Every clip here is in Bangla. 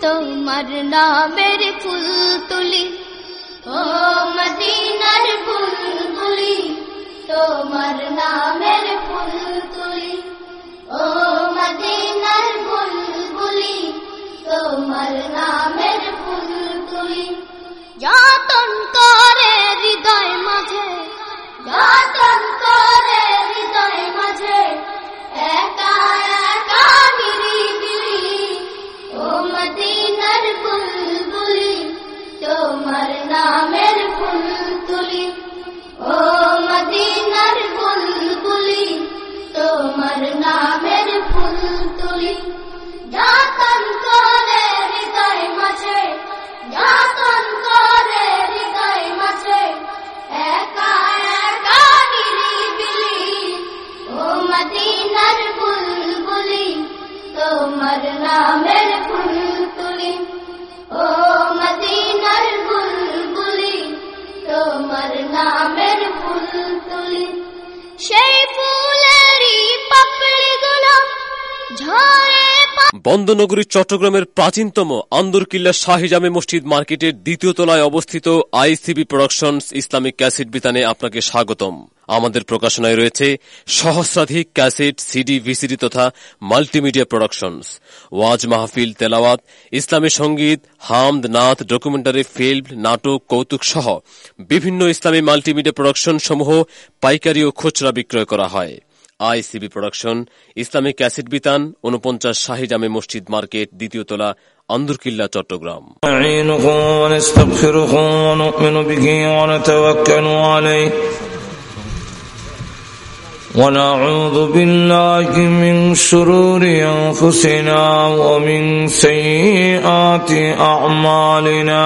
তোমার নামের ফুল তুলি ও মদিনার বুলবুলি তোমার নামের ফুল তুলি ও মদিনার বুলবুলি তোমার নামের ফুল তুলি যতন করে হৃদয় মাঝে, যতন করে হৃদয় মাঝে একা তোমার বন্দনগরী চট্টগ্রামের প্রাচীনতম আন্দরকিল্লা শাহি জামে মসজিদ মার্কেটের দ্বিতীয় তলায় অবস্থিত আইসিবি প্রোডাকশনস ইসলামিক ক্যাসেট বিতানে আপনাকে স্বাগতম। আমাদের প্রকাশনায় রয়েছে সহস্রাধিক ক্যাসেট, সিডি, ভিসিডি তথা মাল্টিমিডিয়া প্রোডাকশনস। ওয়াজ মাহফিল, তেলাওয়াত, ইসলামী সংগীত, হামদ নাথ ডকুমেন্টারি, ফিল্ম, নাটক, কৌতুক সহ বিভিন্ন ইসলামী মাল্টিমিডিয়া প্রোডাকশন সমূহ পাইকারি ও খুচরা বিক্রয় করা হয়। আইসিবি প্রোডাকশন ইসলামিক ক্যাসেট বিতান উনপঞ্চাশ শাহি জামে মসজিদ মার্কেট দ্বিতীয় তলা আন্দরকিল্লা চট্টগ্রাম نستعينه ونستغفره ونؤمن به ونتوكل عليه ونعوذ بالله من شرور أنفسنا ومن سيئات أعمالنا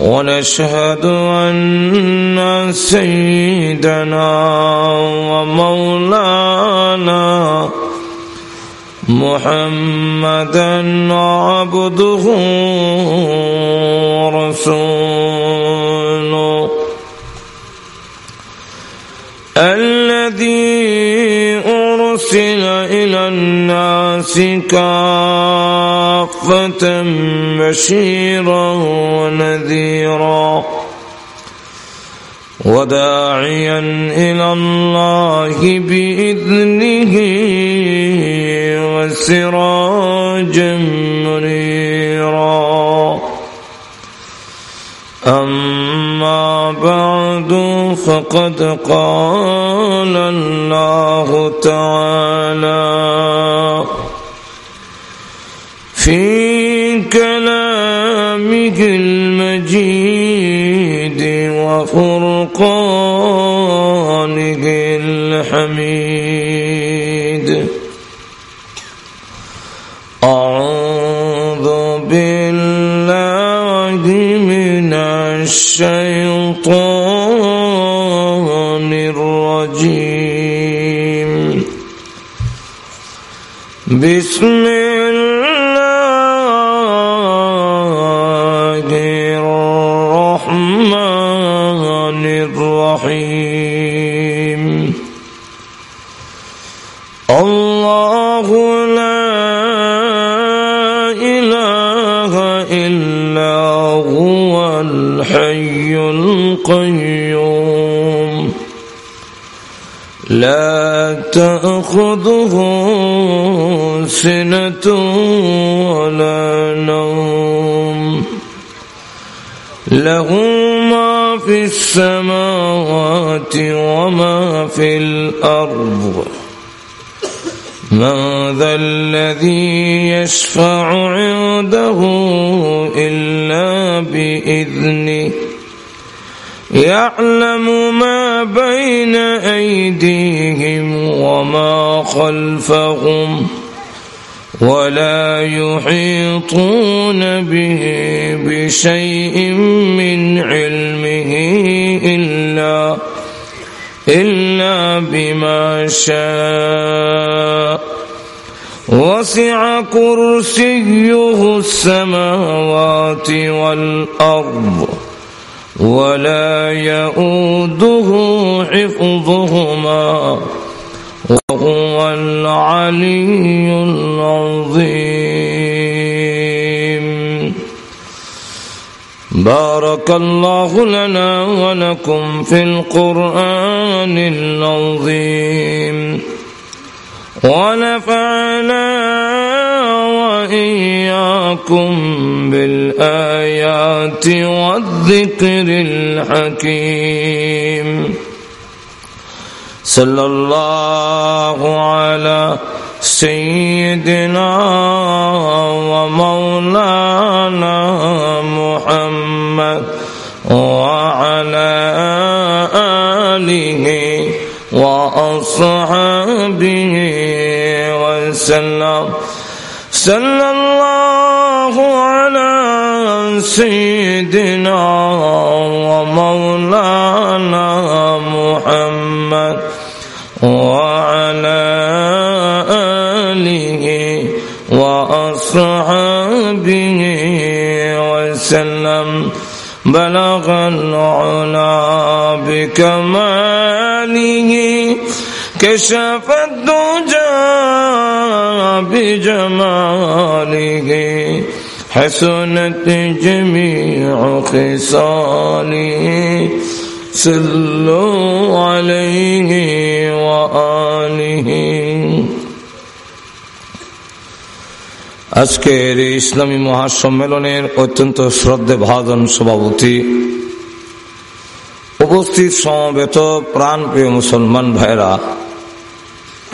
ونشهد أن سيدنا ومولانا محمدا عبده ورسوله. الذي أرسل إلى الناس كافة بشيرا ونذيرا وداعيا إلى الله بإذنه وسراجا منيرا. أما بعد فقد قال الله تعالى في كلامه المجيد وفرقانه الحميد. أعوذ بالله من الشيطان الرجيم. بسم تأخذه سنة ولا نوم. له ما في السماوات وما في الأرض. من ذا الذي يشفع عنده إلا بإذنه؟ يعلم ما بين أيديهم وما خلفهم ولا يحيطون به بشيء من علمه إلا إلا بما شاء. وسع كرسيه السماوات والأرض ولا يؤوده حفظهما. العلي العظيم بارك الله لنا ولكم في القرآن العظيم. ونفعنا وإياكم بالآيات والذكر الحكيم. صلى الله على سيدنا ومولانا محمد وعلى آله وأصحابه وسلم. صلى الله على سيدنا ومولانا محمد. وأصحابه وسلم بلغ العلا بكماله كشف الدجى بجماله حسنت جميع خصاله صلوا عليه وآله. আজকের ইসলামী মহাসম্মেলনের অত্যন্ত শ্রদ্ধে ভাজন সভাপতি, উপস্থিত সমবেত প্রাণপ্রিয় মুসলমান ভাইরা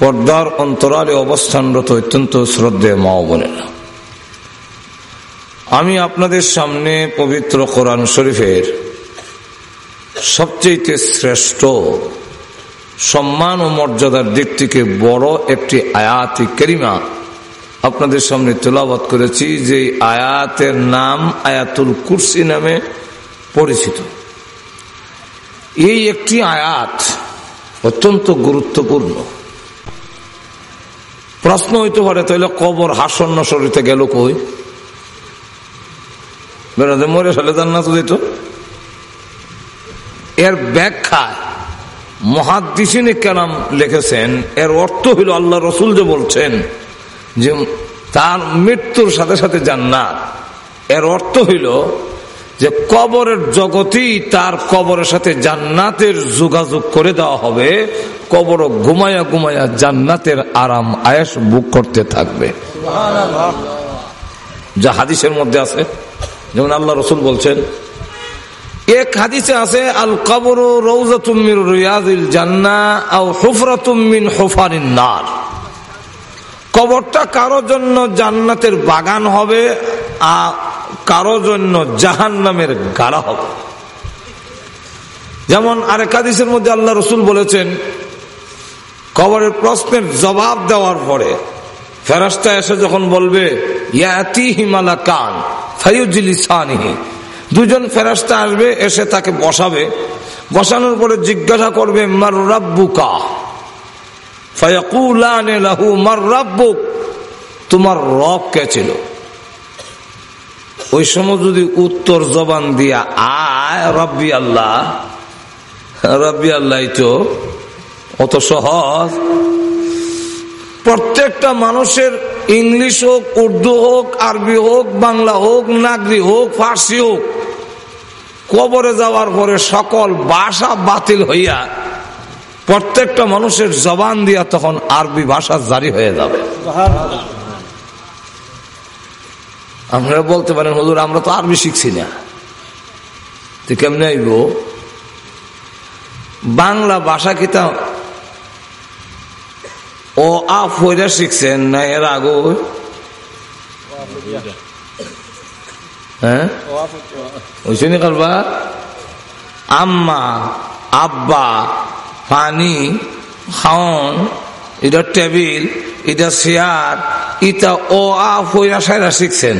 পর্দার অন্তরালে অবস্থানরত অত্যন্ত শ্রদ্ধে মাও বোনেরা। আমি আপনাদের সামনে পবিত্র কোরআন শরীফের সবচেয়ে শ্রেষ্ঠ সম্মান ও মর্যাদার দিক থেকে বড় একটি আয়াতি কেরিমা আপনাদের সামনে তোলাবাত করেছি যে আয়াতের নাম আয়াতুল কুরসি নামে পরিচিত। এই একটি আয়াত অত্যন্ত গুরুত্বপূর্ণ। প্রশ্ন হইতে পারে, তাহলে কবর হাসন্ন শরীরে গেল কই? বেড়াতে মরে ফেলে তার না তো যেত এর ব্যাখ্যা মহাদিসিনী কেরাম লিখেছেন, এর অর্থ হইল আল্লাহ রসুল যে বলছেন যে তার মৃত্যুর সাথে সাথে জান্নাত। এর অর্থ হইল যে কবরের জগতেই তার কবরের সাথে জান্নাতের যোগাযোগ করে দেওয়া হবে। কবর ঘুমায়া ঘুমায়া জান্নাতের আরাম আয়াস বুক করতে থাকবে। যা হাদিসের মধ্যে আছে। যেমন আল্লাহ রসুল বলছেন, এক হাদিসে আছে, আল কবর রৌজাতুমির রিয়াজিল জান্না আও হুফরাতুমিন হুফারিন নার। কবরটা কারও জন্য জান্নাতের বাগান হবে আর কারও জন্য জাহান নামের গাড়া হবে। যেমন আরেক হাদিসের মধ্যে আল্লাহ রসুল বলেছেন, কবরের প্রশ্নের জবাব দেওয়ার পরে ফেরাস্তা এসে যখন বলবে ইয়াতি হিমালা কান দুজন ফেরাস্তা আসবে, এসে তাকে বসাবে। বসানোর পরে জিজ্ঞাসা করবে, মার রাব্বুকা? মার তোমার রব কে ছিল? ওই সময় যদি উত্তর জবান দিয়া, আয় রব্বি আল্লাহ রব্বি আল্লাহ তো, অত সহজ। প্রত্যেকটা মানুষের ইংলিশ হোক, উর্দু হোক, আরবি হোক, বাংলা হোক, নাগরি হোক, ফার্সি হোক, কবরে যাওয়ার পরে সকল ভাষা বাতিল হইয়া প্রত্যেকটা মানুষের জবান দিয়া তখন আরবি ভাষা জারি হয়ে যাবে। আপনারা বলতে পারেন, হজুর, আমরা তো আরবি শিখছি না। তো কেমনে আইব বাংলা ভাষা কি তা ও আফ শিখছেন না এর আগো হ্যাঁ? আম্মা, আব্বা পানি, খাওন এটা টেবিল এটা চেয়ার, ইটা ও আ সাইরা শিখছেন।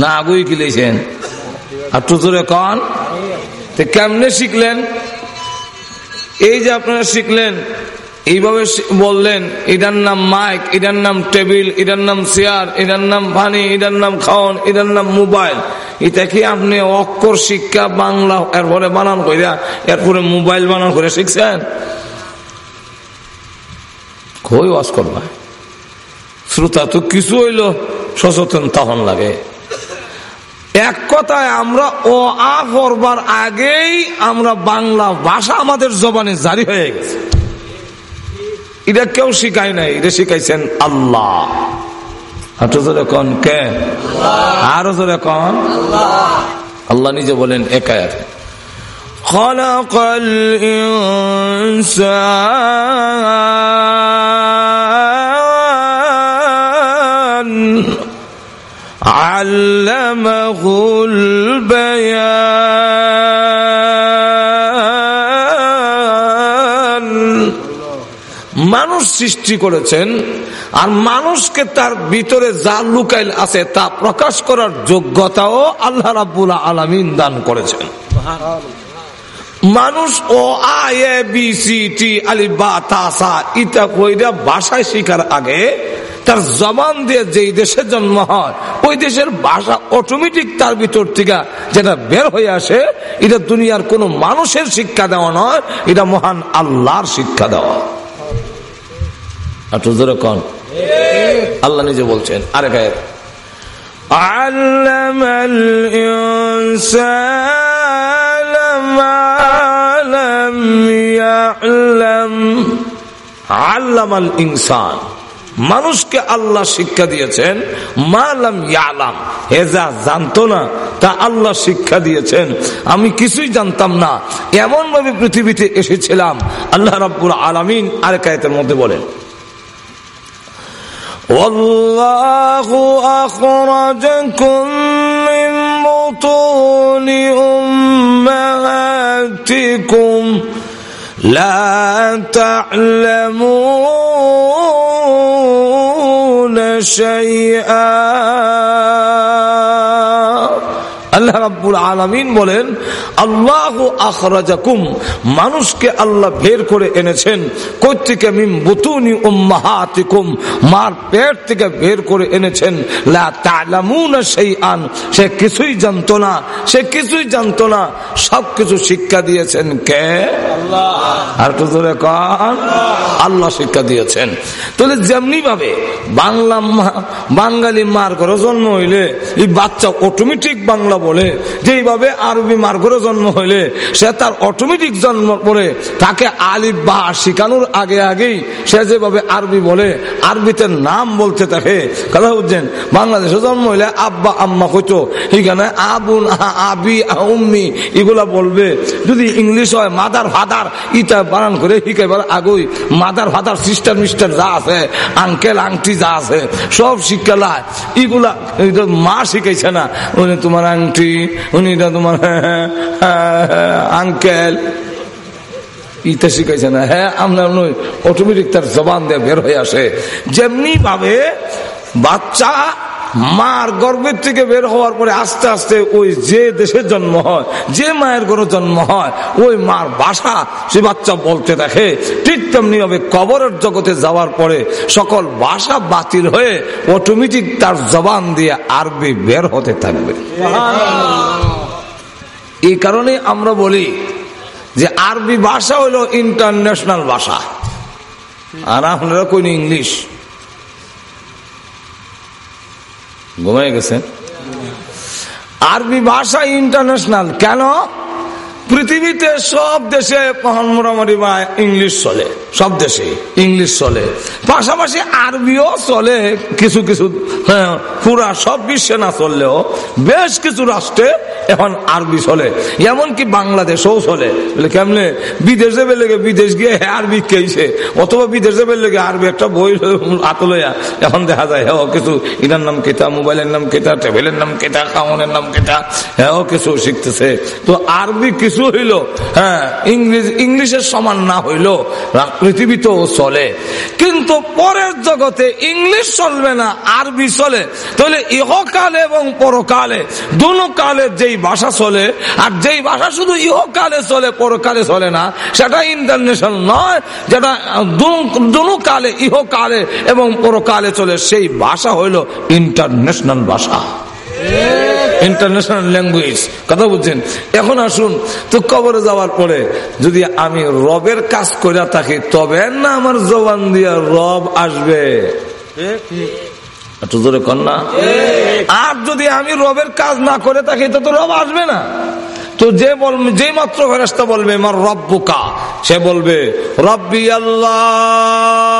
না আগুই কিলেছেন আর টুতুরে কন? কেমনে শিখলেন? এই যে আপনারা শিখলেন, এইভাবে বললেন, এটার নাম মাইক, এটার নাম টেবিল, এটার নাম চেয়ার, এটার নাম পানি, এটার নাম খাওয়ান এটার নাম মোবাইল। এটা কি আপনি অক্ষর শিক্ষা বাংলা, এরপরে বানান করে এরপরে মোবাইল বানান করে শিখছেন? কই ওয়াজ করবা? শ্রোতা তো কিছু হইল, সচেতন তখন লাগে। এক কথায় আমরা ও আ করবার আগেই আমরা বাংলা ভাষা আমাদের জবানে জারি হয়ে গেছে। এটা কেউ শিখায় নাই, এটা শিখাইছেন আল্লাহ। হাঁটু জোরে কন কে আরো জোরে কন আল্লাহ নিজে বলেন একায়াত خلق الإنسان علمه البيان মানুষ সৃষ্টি করেছেন আর মানুষকে তার ভিতরে যা লুকাইল আছে তা প্রকাশ করার যোগ্যতাও আল্লাহ রাবুল আলমিন দান করেছেন। মানুষ ও বি, সি, টি ইটা কইরা ভাষায় শিখার আগে তার জবান দিয়ে যেই দেশে জন্ম হয়, ওই দেশের ভাষা অটোমেটিক তার ভিতর থেকে যেটা বের হয়ে আসে, এটা দুনিয়ার কোন মানুষের শিক্ষা দেওয়া নয়, এটা মহান আল্লাহর শিক্ষা দেওয়া। জোরে কন। আল্লাহ নিজে বলছেন আরেক আয়াত علم الإنسان ما لم يعلم علم الإنسان মানুষকে আল্লাহ শিক্ষা দিয়েছেন মালাম ইয়ালাম হেজা জানতো না তা আল্লাহ শিক্ষা দিয়েছেন আমি কিছুই জানতাম না এমন ভাবে পৃথিবীতে এসেছিলাম আল্লাহ রাব্বুল আলামিন আরেক আয়াতের মধ্যে বলেন والله أخرجكم من بطون أمهاتكم. لا تعلمون شيئا. আল্লাহ রাব্বুল আলামিন বলেন, আল্লাহ আখরাজাকুম। মানুষকে আল্লাহ বের করে এনেছেন। কৈত্রিকে মিম বুতুনি উম্মাহাতিকুম। মার পেট থেকে বের করে এনেছেন। লা তা'লামুনা শাইআন। সে কিছুই জানতো না। সে কিছুই জানতো না। সবকিছু শিক্ষা দিয়েছেন কে? আল্লাহ আর একটু ধরে কান। আল্লাহ শিক্ষা দিয়েছেন। তাহলে যেমনি ভাবে বাংলা বাঙালি মার ঘরে জন্ম হইলে এই বাচ্চা অটোমেটিক বলে। যেইভাবে আরবি মার ঘরে জন্ম হইলে, সে তার অটোমেটিক জন্ম পরে তাকে আলিফ বা শিখানোর আগে আগেই সে যেভাবে আরবি বলে, আরবিতে নাম বলতে থাকে। কথা বুঝছেন? বাংলাদেশে জন্ম হইলে আব্বা, আম্মা কইতো, এখানে আবুন আবি উম্মি, এগুলা বলবে। যদি ইংলিশ হয়, মাদার ফাদার, ইটা বানান করে শিখাইবার আগুই মাদার ফাদার, সিস্টার, মিস্টার যা আছে, আঙ্কেল, আংটি যা আছে, সব শিক্ষা লাই এগুলা মা শিখাইছে না তোমার আংটি উনি তো তোমার আঙ্কেল ইটা শিখাইছে না হ্যাঁ নই অটোমেটিক তার জবান দিয়ে বের হয়ে আসে। যেমনি ভাবে বাচ্চা মার গর্ভের থেকে বের হওয়ার পরে আস্তে আস্তে ওই যে দেশের জন্ম হয় যে মায়ের গরু জন্ম হয় ওই মার বাসা সে বাচ্চা বলতে দেখে। ঠিক তেমনি ভাবে কবরের জগতে যাওয়ার পরে সকল ভাষা বাতিল হয়ে অটোমেটিক তার জবান দিয়ে আরবি বের হতে থাকবে। এই কারণে আমরা বলি যে আরবি ভাষা হলো ইন্টারন্যাশনাল ভাষা। আর আপনারা কইনি ইংলিশ। ঘুমাই গেছে। আরবি ভাষা ইন্টারন্যাশনাল কেন? পৃথিবীতে সব দেশে মোটামুটি ইংলিশ চলে। সব দেশে ইংলিশ চলে। পাশাপাশি আরবিও চলে। কিছু কিছু হ্যাঁ পুরা সব বিশ্বে না চললেও বেশ কিছু রাষ্ট্রে এখন আরবি চলে। এমনকি বাংলাদেশেও চলে। কেমনে? বিদেশ যাবে লেগে বিদেশ গিয়ে হ্যাঁ আরবি খেয়েছে অথবা বিদেশ যাবে লেগে আরবি একটা বই হাতে লইয়া এখন দেখা যায় হ্যাঁ কিছু ইনার নাম কেতা মোবাইলের নাম কেতা টেবিলের নাম কেতা খাওয়ানের নাম কেতা হ্যাঁ কিছু শিখতেছে। তো আরবি কিছু হইল হ্যাঁ ইংলিশ ইংলিশের সমান না হইল পৃথিবীতেও চলে। কিন্তু পরের জগতে ইংলিশ চলবে না, আরবি চলে। তাহলে ইহকালে এবং পরকালে দুনো কালে যেই ভাষা চলে, আর যেই ভাষা শুধু ইহকালে চলে, পরকালে চলে না, সেটা ইন্টারন্যাশনাল নয়, যেটা দুনো কালে ইহকালে এবং পরকালে চলে, সেই ভাষা হইল ইন্টারন্যাশনাল ভাষা। ইন্টারন্যাশনাল ল্যাঙ্গুয়েজ কথা বুঝছেন? এখন আসুন, তো কবরে যাওয়ার পরে যদি আমি রবের কাজ করে থাকি, তবে না আমার জবান দিয়া রব আসবে। জোরে কন্যা আর যদি আমি রবের কাজ না করে থাকি, তো রব আসবে না। তো যে বলবে যে মাত্র ফেরাস্তা বলবে, আমার রব্বুকা সে বলবে, রব্বি আল্লাহ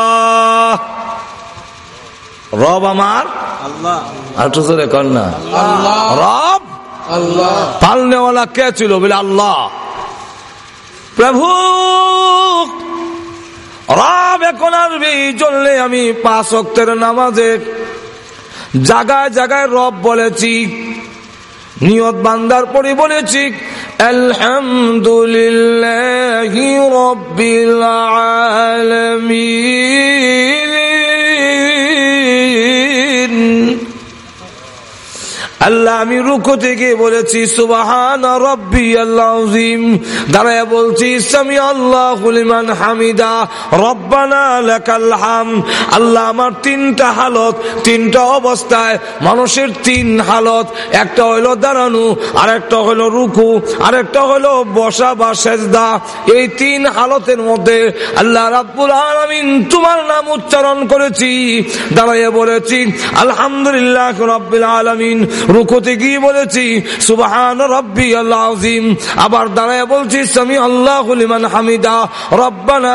রব আমার? আর একটু জোরে কন্যা রব? পালনেওয়ালা কে ছিল? বলে আল্লাহ। প্রভু রব এখন আসবে চললে আমি পাঁচ অক্টের নামাজে জায়গায় জায়গায় রব বলেছি নিয়ত বান্দার পরে বলেছি আলহামদুলিল্লাহ রব্বিল আলামিন। আল্লাহ, আমি রুকু থেকে বলেছি, সুবাহান রব্বি আল্লাহিম। দাঁড়ায় বলছি সামি আল্লাহ হুলিমান হামিদা, রব্বানা লাকাল হাম। আল্লাহ, আমার তিনটা হালত, তিনটা অবস্থায় মানুষের তিন হালত, একটা হইল দাঁড়ানো আর একটা হইল রুকু আর একটা হইল বসা বা সেজদা। এই তিন হালতের মধ্যে আল্লাহ রাব্বুল আলামিন তোমার নাম উচ্চারণ করেছি। দাঁড়াইয়ে বলেছি, আলহামদুলিল্লাহ রব্বিল আলামিন রুকুতে গিয়ে বলেছি, সুবাহান রব্বি আল্লাহ আজিম আবার দাঁড়ায় বলছি, সামি আল্লাহ হামিদা, রব্বানা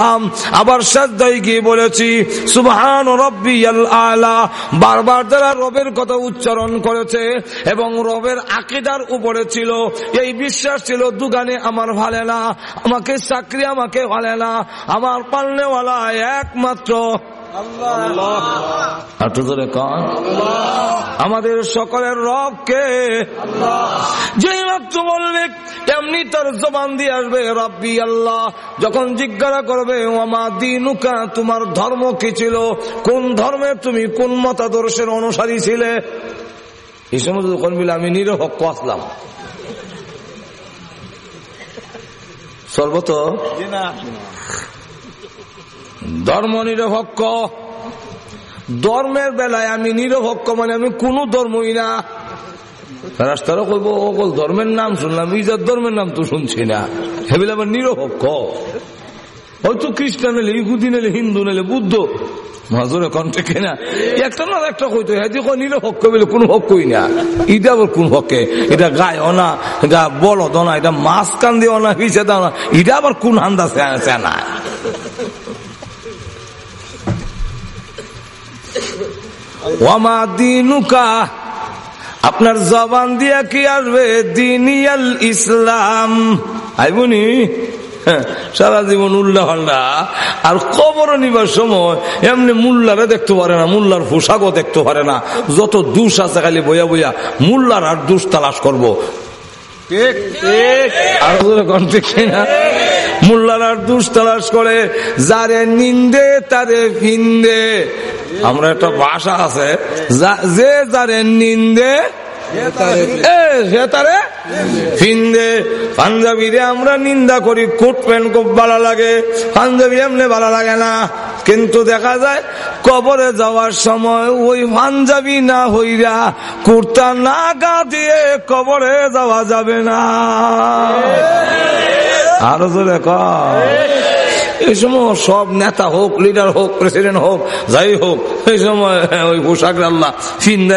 হাম আবার সাজদায় গিয়ে বলেছি, সুবহান রব্বি আলা বারবার যারা রবের কথা উচ্চারণ করেছে এবং রবের আকিদার উপরে ছিল, এই বিশ্বাস ছিল, দুগানে আমার ভালে না, আমাকে চাকরি আমাকে ভালে না, আমার পালনেওয়ালা একমাত্র আমাদের সকলের রবকে যে মাত্র বলবে এমনি তার জবান দিয়ে আসবে, রব্বি আল্লাহ, যখন জিজ্ঞাসা করবে ওমা দিনুকা, তোমার ধর্ম কি ছিল? কোন ধর্মে তুমি কোন মতাদর্শের অনুসারী ছিলে? এই সময় যখন মিলে আমি নিরহক আসলাম সর্বত ধর্ম নিরপেক্ষ ধর্মের বেলায় আমি নিরপেক্ষ মানে আমি কোন ধর্মই না। রাস্তারা কইব অকল ধর্মের নাম শুনলাম ইজার ধর্মের নাম তো শুনছি না। হেবিল আবার নিরপেক্ষ। হয়তো খ্রিস্টান এলে, ইহুদি নেলে হিন্দু নেলে বুদ্ধ, মাজরে কণ্ঠে কেনা। একটা না একটা কইতো হ্যাঁ দেখো নিরপেক্ষ বলে কোন হকই না। এটা আবার কোন হকে? এটা গায় না এটা বলদ না এটা মাছ কান দিও না হিসে দাও না এটা আবার কোন হান্দা না। ওয়ামা দিনুকা আপনার জবান দিয়া কি আসবে? দিনিয়াল ইসলাম। আইবনি হ্যাঁ, সারা জীবন উল্লাহ আর কবর নিবার সময় এমনি মুল্লারে দেখতে পারে না মুল্লার পোশাকও দেখতে পারে না। যত দুষ আছে খালি বইয়া বইয়া মুল্লার আর দুষ তালাশ করব। মুল্লার আর দুষ তালাশ করে যারে নিন্দে তারে ফিন্দে আমরা একটা ভাষা আছে যে যারে নিন্দে ফিন্দে। পাঞ্জাবিরে আমরা নিন্দা করি কোট প্যান্ট খুব ভালো লাগে। পাঞ্জাবি এমনি ভালো লাগে না। কিন্তু দেখা যায় কবরে যাওয়ার সময় ওই পাঞ্জাবি না হইরা কুর্তা না গা দিয়ে কবরে যাওয়া যাবে না। আরও তো দেখ এই সময় সব নেতা হোক লিডার হোক প্রেসিডেন্ট হোক, যাই হোক, এই সময় ওই পোশাক আল্লাহ ফিন্দা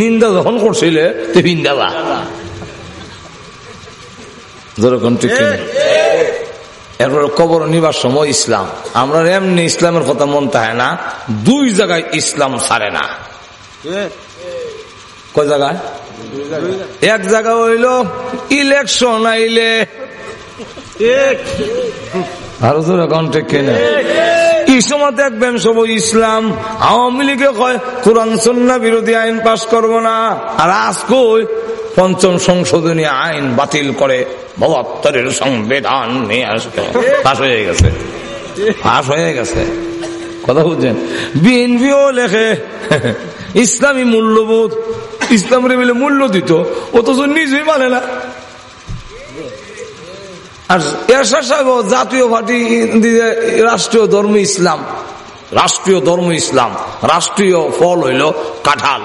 নিন্দা যখন করছিলে, তো এরপর কবর নিবার সময় ইসলাম। আমরা এমনি ইসলামের কথা মন তাহে না, দুই জায়গায় ইসলাম ছাড়ে না। কয় জায়গায়? এক জায়গা হইল ইলেকশন আইলে। আরও তো কন্টেক কেনা? এই সময় দেখবেন সব ইসলাম, আওয়ামী লীগে কয়, কোরআন বিরোধী আইন পাশ করব না। আর আজকই পঞ্চম সংশোধনী আইন বাতিল করে বহত্তরের সংবিধান নিয়ে আসবে। পাশ হয়ে গেছে। ফাঁস হয়ে গেছে। কথা বুঝছেন? বিএনপিও লেখে, ইসলামী মূল্যবোধ ইসলামের বলে মূল্য দিত, অথচ নিজেই মানে না। আর এরশাদ সাহেব জাতীয় পার্টি রাষ্ট্রীয় ধর্ম ইসলাম। রাষ্ট্রীয় ধর্ম ইসলাম। রাষ্ট্রীয় ফল হইল কাঁঠাল।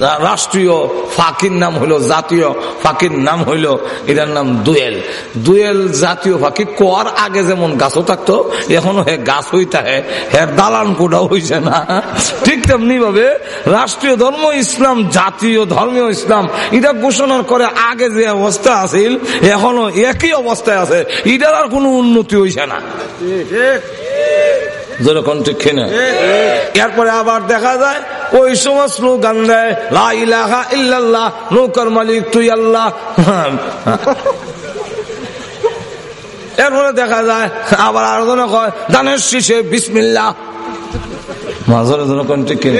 রাষ্ট্রীয় ফাঁকির নাম হইল, জাতীয় ফাঁকির নাম হইল, এটার নাম দুয়েল। দুয়েল জাতীয় ফাঁকি কোয়ার আগে যেমন গাছও থাকতো, এখনও হে গাছ হই থাকে হের দালান কোটাও হইছে না। ঠিক তেমনি ভাবে রাষ্ট্রীয় ধর্ম ইসলাম, জাতীয় ধর্মীয় ইসলাম, এটা ঘোষণার করে আগে যে অবস্থা আছিল, এখনও একই অবস্থায় আছে। এটার আর কোনো উন্নতি হইছে না। যেরকম ঠিক কিনা? এরপরে আবার দেখা যায় ওই সময় স্লোগান দেয় লা ইলাহা ইল্লাল্লাহ নৌকার মালিক তুই আল্লাহ। এরপরে দেখা যায় আবার আরও জন কয় দানের শীষে বিসমিল্লা মাঝরে জনগণ ঠিক কিনা?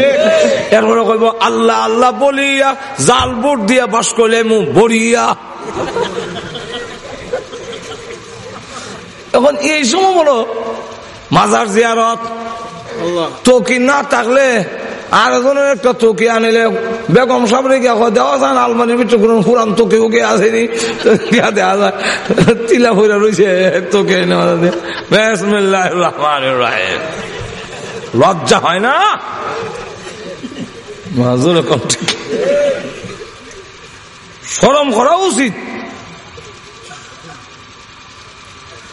এরপরে কইব আল্লাহ আল্লাহ বলিয়া জাল বুট দিয়া বাস করলে মু বরিয়া এখন এই সময় বলো মাজার জিয়ারত। তোকি না থাকলে আর একজনের একটা তোকি আনিলে বেগম সাবরে গিয়া দেওয়া যায় আলমারির ভিতরে কোন পুরান তোকে ওকে আসেনি। গিয়া দেওয়া যায়। তিলা ফুরা রয়েছে তোকে লজ্জা হয় না? মাজুর সরম করা উচিত।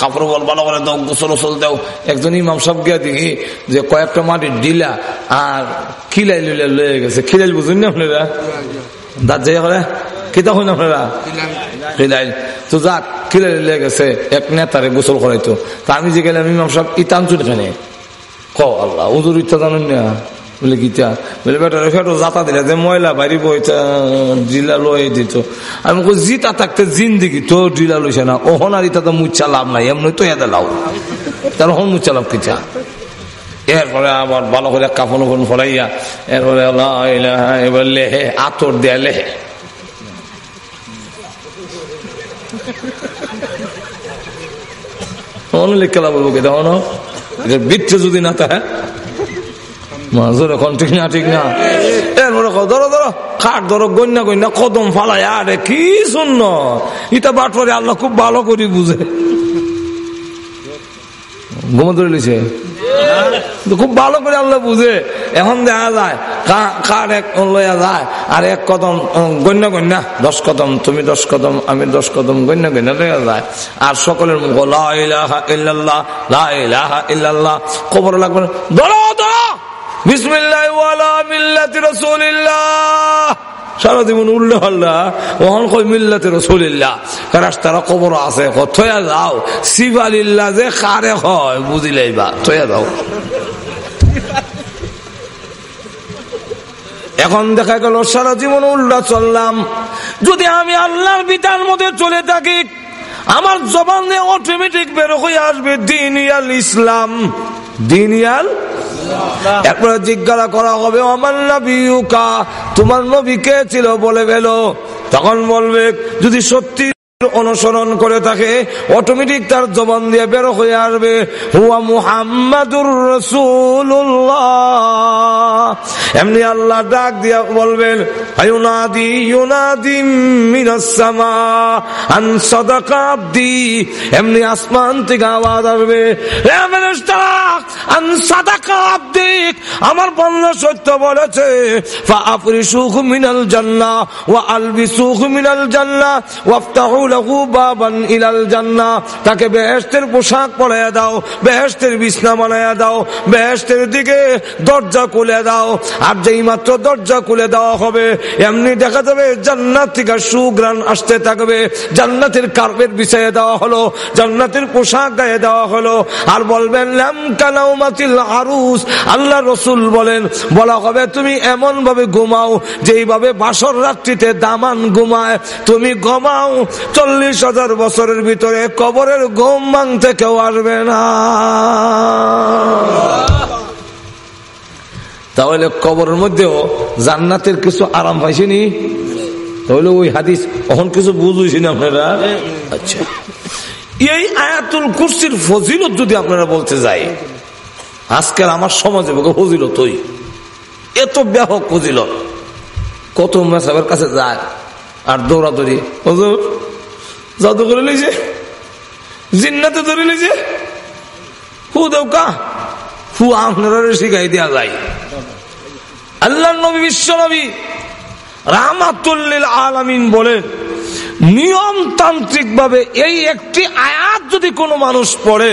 কাপড় বল ভালো করে দাও, গোসল ওসল দাও। একজন ইমাম সব গিয়া দেখি যে কয়েকটা মাটির ডিলা আর খিলাই লইলে লয়ে গেছে। খিলাইল বুঝুন না আপনারা? দাঁত যাই করে? কি তখন আপনারা? খিলাইল তো যাক, খিলাই লয়ে গেছে, এক নেতারে গোসল করাইতো। তা আমি যে গেলাম, ইমাম সব ইতান চুল এখানে। ক আল্লাহ উজুর ইচ্ছা জানেন না? বলে গীতা বলে বেটার ফেটো জাতা দিলে যে ময়লা বাড়ি বইটা ডিলা লয়ে দিত। আমি জিতা থাকতে জিন্দিগি তো ডিলা লইছে না। ওহন আর ইটা তো মুচ্ছা লাভ নাই, এমনি তো এতে লাভ তার হন মুচ্ছা লাভ কিছা এরপরে আবার ভালো করে কাপন ফোন ফলাইয়া, এরপরে এবার লেহে আতর দেয়া লেহে অনেক খেলা বলব কে দেখো বিচ্ছে যদি না থাকে কদম ফালাই কি আল্লাহ বুঝে। এখন দেখা যায় কার এক লইয়া যায়, আর এক কদম গণ্য গণ্যা দশ কদম, তুমি দশ কদম, আমি দশ কদম গণ্য গণ্য লইয়া যায়। আর সকলের মুখ লাহা ইল্লাল্লাহ লাহা ইল্লাল্লাহ খবর লাগবে ধরো ধরো বিসমিল্লাহ ওয়ালা মিল্লাতি রাসূলিল্লাহ সারা জীবন উল্লে হল্লা ওহন কই মিল্লাতে রসুলিল্লাহ। রাস্তারা কবর আছে থয়া যাও। শিবালিল্লা যে কারে হয় বুঝিলেই বা থয়া যাও। এখন দেখা গেল সারা জীবন উল্লা চললাম। যদি আমি আল্লাহর বিধান মধ্যে চলে থাকি, আমার জবান অটোমেটিক বের হয়ে আসবে দিন ইসলাম। দিন একবার জিজ্ঞাসা করা হবে, আমার নবীকা তোমার নবী কে ছিল বলে গেল। তখন বলবে, যদি সত্যি অনুসরণ করে থাকে অটোমেটিক তার জবান দিয়ে বের হয়ে আসবে, হুয়া মুহাম্মাদুর রসুল্লাহ এমনি আল্লাহ ডাক দিয়া বলবেন, আয়ুনাদি ইউনাদি মিনাসমা আন সাদাকাব্দি এমনি আসমান থেকে আওয়াজ আসবে, হে ফেরেশতা, আন সাদাকাব্দি আমার বন্ধ সত্য বলেছে, ফা আফরিসুহু মিনাল জান্নাহ, ওয়া আলবিসুহু মিনাল জান্নাহ, ওয়াফতাহু তাকে বেহেশতের পোশাক পরাইয়া দাও, বেহেশতের বিছনা বানাইয়া দাও, বেহেশতের দিকে দরজা খুলে দাও। আর যেই মাত্র দরজা খুলে দেওয়া হবে, এমনি দেখা যাবে জান্নাত থেকে সুগ্রান আসতে থাকবে। জান্নাতের কার্পেট বিছাইয়ে দেওয়া হলো, জান্নাতের পোশাক গায়ে দেওয়া হলো। আর বলবেন ল্যাম কানাউমাতিল আরুস। আল্লাহ রসুল বলেন, বলা হবে, তুমি এমন ভাবে ঘুমাও, যেইভাবে বাসর রাত্রিতে দামান ঘুমায়। তুমি ঘুমাও চল্লিশ হাজার বছরের ভিতরে কবরের ঘুম ভাঙতে কেউ আসবে না। তাহলে কবরের মধ্যেও জান্নাতের কিছু আরাম পাইছেনি? তাহলে ওই হাদিস এখন কিছু বুঝুইছি না আপনারা? আচ্ছা। এই আয়াতুল কুরসির ফজিলত যদি আপনারা বলতে যাই, আজকের আমার সমাজে ফজিলত ওই এত ব্যাপক ফজিলত। কত মেসাবের কাছে যায় আর দৌড়াদৌড়ি। জাদু করে লিছে জিন্নাতে ধরে লিছে হু দেউকা হু আপনারা শিখাই দেওয়া যায়। আল্লাহ নবী, বিশ্ব নবী রামাতুল্লিল আলামিন বলেন নিয়মতান্ত্রিক ভাবে এই একটি আয়াত যদি কোনো মানুষ পড়ে,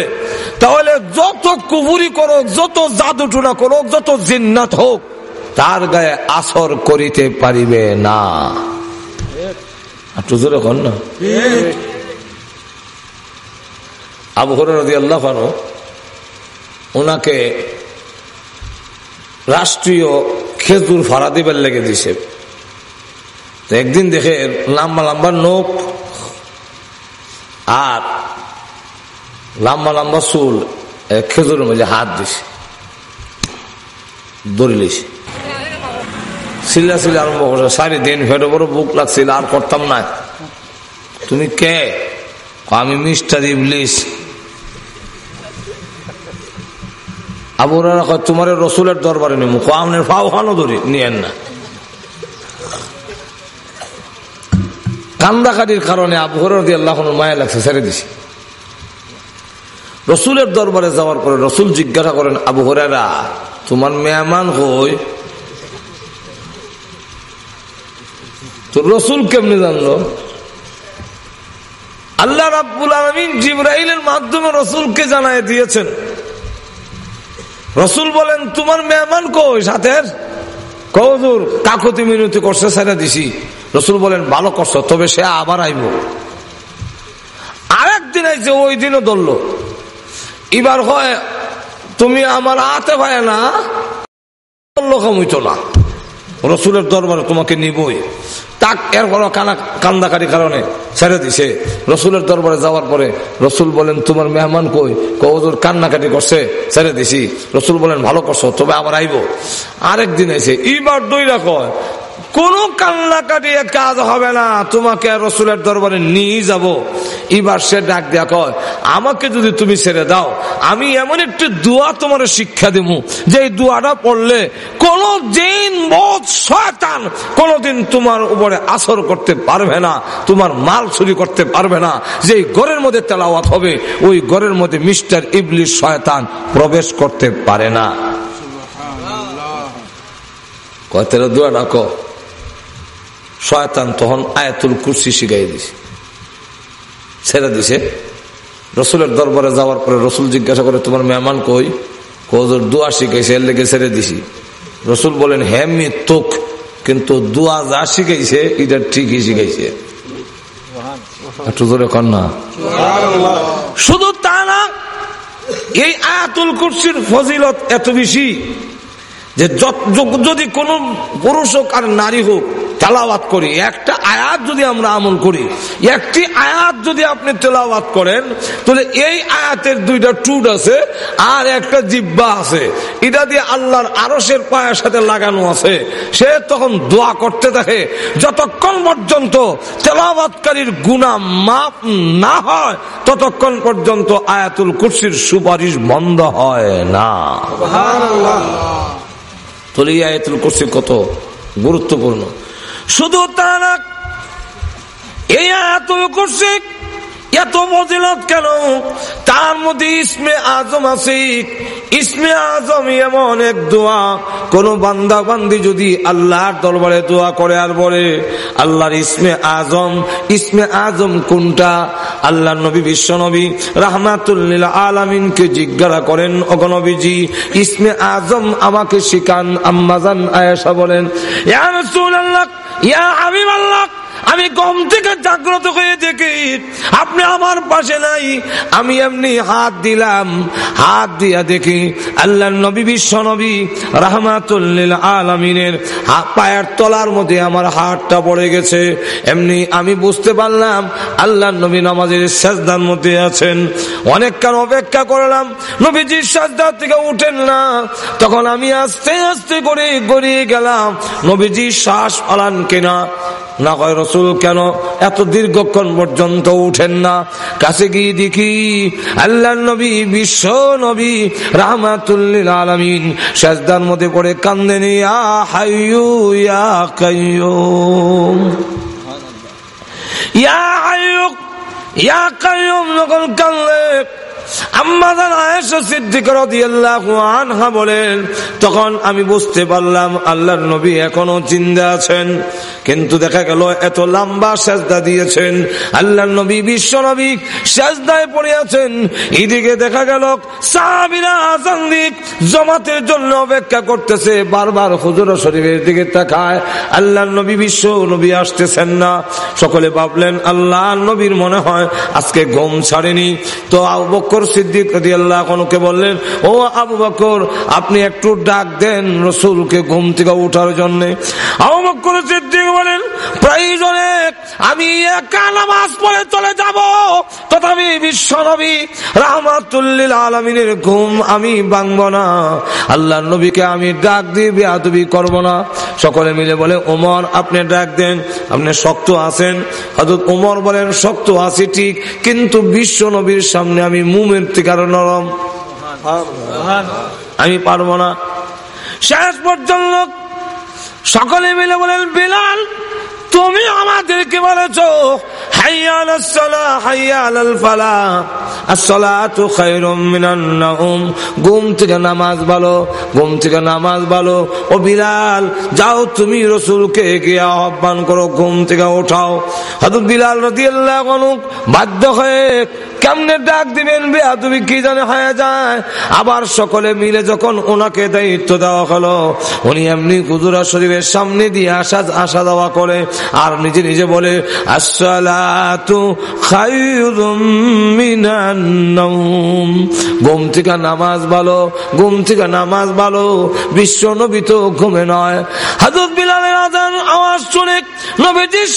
তাহলে যত কুবুরি করুক যত জাদুটুনা করুক যত জিন্নাত হোক, তার গায়ে আসর করিতে পারিবে না। একটু জোরে কন না। আবু হরি আল্লাহ ওনাকে রাষ্ট্রীয় খেজুর ফাড়া দিবার লেগে দিছে। একদিন দেখে লম্বা লম্বা নোক আর লম্বা লম্বা চুল খেজুরের মধ্যে হাত দিছে। দৌড়িলিছে সিল্লা সিল্লা আরম্ভ করছে। সারি দিন ফেটে বড় বুক লাগছিল, আর করতাম না। তুমি কে? আমি মিস্টার ইবলিশ আবুরা তোমার রসুলের দরবারে নেব আপনার ফাও খানো ধরি, নিয়েন না। কান্দাকাটির কারণে আবহর দিয়ে আল্লাহ মায়া লাগছে, ছেড়ে দিছি। রসুলের দরবারে যাওয়ার পরে রসুল জিজ্ঞাসা করেন, আবু হরেরা তোমার মেহমান হই তো রসুল কেমনি জানলো? আল্লাহ রাব্বুল আলমিন জিব্রাইলের মাধ্যমে রসুলকে জানায় দিয়েছেন। রসুল বলেন, তোমার মেহমান কই সাথের? কৌদুর কাকতি মিনতি করছে সেটা দিছি। রসুল বলেন, ভালো করছ, তবে সে আবার আইব। আরেকদিন আইছে, ওই দিনও ধরলো। এবার হয় তুমি আমার আতে ভাই না হইতো না। রসুলের দরবারে তোমাকে নিবই। তাক এর বড় কানা কান্দাকারি কারণে ছেড়ে দিছে। রসুলের দরবারে যাওয়ার পরে রসুল বলেন, তোমার মেহমান কই? কজোর কান্নাকাটি করছে, ছেড়ে দিছি। রসুল বলেন, ভালো করছ, তবে আবার আইব। আরেকদিন এসে এইবার দুই কয় কোন কান্নাকাটি কাজ হবে না। তোমাকে রসুলের দরবারে নিয়ে যাব। এবার সে ডাক দেয়া কয় আমাকে যদি তুমি ছেড়ে দাও আমি এমন একটি দোয়া তোমার শিক্ষা দিব যে দোয়াটা পড়লে কোন দিন বোধ শয়তান কোনদিন তোমার উপরে আসর করতে পারবে না তোমার মাল চুরি করতে পারবে না। যে ঘরের মধ্যে তেলাওয়াত হবে ওই ঘরের মধ্যে মিস্টার ইবলিশ শয়তান প্রবেশ করতে পারে না। কয়তের দোয়া ডাকো শয়তান তখন আয়াতুল কুরসি শিখাই দিছে। ছেড়ে দিছে। রসুলের দরবারে যাওয়ার পরে রসুল জিজ্ঞাসা করে, তোমার মেহমান কই? কোজোর দোয়া শিখাইছে, এর লেগে ছেড়ে দিছি। রসুল বলেন হ্যাঁ তোক, কিন্তু দোয়া যা শিখাইছে, এটা ঠিকই শিখাইছে। একটু শুধু তা না, এই আয়াতুল কুরসির ফজিলত এত বেশি। যে যদি কোন পুরুষ হোক আর নারী হোক তেলাওয়াত করি, একটা আয়াত যদি আমরা আমল করি, একটি আয়াত যদি আপনি তেলাওয়াত করেন, তাহলে এই আয়াতের দুইটা টুট আছে আর একটা জিব্বা আছে। এটা দিয়ে আল্লাহর আরসের পায়ের সাথে লাগানো আছে। সে তখন দোয়া করতে থাকে। যতক্ষণ পর্যন্ত তেলাওয়াতকারীর গুণা মাপ না হয়, ততক্ষণ পর্যন্ত আয়াতুল কুরসির সুপারিশ বন্ধ হয় না। তাহলে এই আয়াতুল কুরসি কত গুরুত্বপূর্ণ। শুধু তারা না এই আয়াতুল কুরসি এত মজিলত কেন? তার মধ্যে ইসমে আজম আছে। ইসমে আজম এমন এক দোয়া। কোন বান্দা বান্দি যদি আল্লাহর দরবারে দোয়া করে আর বলে, আল্লাহর ইসমে আজম ইসমে আজম কোনটা? আল্লাহ নবী, বিশ্ব নবী রাহমাতুল্লিল আলমিনকে জিজ্ঞাসা করেন অগনবীজি ইসমে আজম আমাকে শিকান আম্মাজান আয়েশা বলেন, ইয়া রাসূলুল্লাহ, ইয়া হাবিবাল্লাহ আমি গম থেকে জাগ্রত হয়ে দেখি, আপনি আমার পাশে নাই। আমি এমনি হাত দিলাম, হাত দিয়া দেখি আল্লাহ নবী, বিশ্ব নবী রাহমাতুল্লিল আলমিনের পায়ের তলার মধ্যে আমার হাতটা পড়ে গেছে। এমনি আমি বুঝতে পারলাম আল্লাহ নবী নামাজের সাজদার মধ্যে আছেন। অনেকক্ষণ অপেক্ষা করলাম নবীজির সাজদার থেকে উঠেন না। তখন আমি আস্তে আস্তে করে গড়িয়ে গেলাম নবীজির শ্বাস পালান কিনা। না কয় রসুল, কেন এত দীর্ঘক্ষণ পর্যন্ত উঠেন না? কাছে গিয়ে দেখি আল্লাহ নবী, বিশ্ব নবী, রাহমাতুল্লিল আলমিন। সাজদার মধ্যে পড়ে কান্দেন, ইয়া হাইয়ু, ইয়া কাইয়ুম। ইয়া ইয়া কাইয়ুম, যখন কান্দে বলেন, তখন আমি বুঝতে পারলাম আল্লাহর নবী এখনও চিন্তা আছেন। কিন্তু দেখা গেল এত লম্বা সেজদা দিয়েছেন। আল্লাহর নবী বিশ্ব নবী সেজদায় পড়ে আছেন। এদিকে দেখা গেল জমাতের জন্য অপেক্ষা করতেছে। বারবার হুজুর শরীফের দিকে তাকায়। আল্লাহর নবী বিশ্ব নবী আসতেছেন না। সকলে ভাবলেন আল্লাহ নবীর মনে হয় আজকে ঘুম ছাড়েনি। তো বকর সিদ্দিক আল্লাহ বললেন, ও আবু বকর, আপনি একটু ডাক দেন রসুলকে ঘুম থেকে উঠার জন্য। নবীকে আমি ডাক না। সকলে মিলে বলে, ওমর, আপনি ডাক দেন, আপনি শক্ত আছেন। হজরত ওমর বলেন, শক্ত আছি ঠিক, কিন্তু বিশ্ব নবীর সামনে আমি মুমের থেকে আরও নরম? আমি পারব না। শেষ পর্যন্ত সকলে মিলে বলেন বিলাল তুমি আমাদেরকে বলেছ ঘুম থেকে নামাজ ভালো, ঘুম থেকে নামাজ ভালো। ও বিলাল, যাও তুমি রসুলকে গিয়ে আহ্বান করো, ঘুম থেকে ওঠাও। হয়তো বিলাল রদি আল্লাহ বাধ্য হয়ে কেমনে ডাক দিবেন বেয়া, তুমি কি জানে হয়ে যায়। আবার সকলে মিলে যখন ওনাকে দায়িত্ব দেওয়া হলো, উনি এমনি কুদুরা শরীফের সামনে দিয়ে আসা আসা দেওয়া করে, আর নিজে নিজে বলে আসসালাতু খায়রুম মিনান নাওম ঘুম থেকে নামাজ ভালো, ঘুম থেকে নামাজ ভালো। বিশ্ব নবী তো ঘুমে নয়। হাজর আজান আওয়াজ শুনে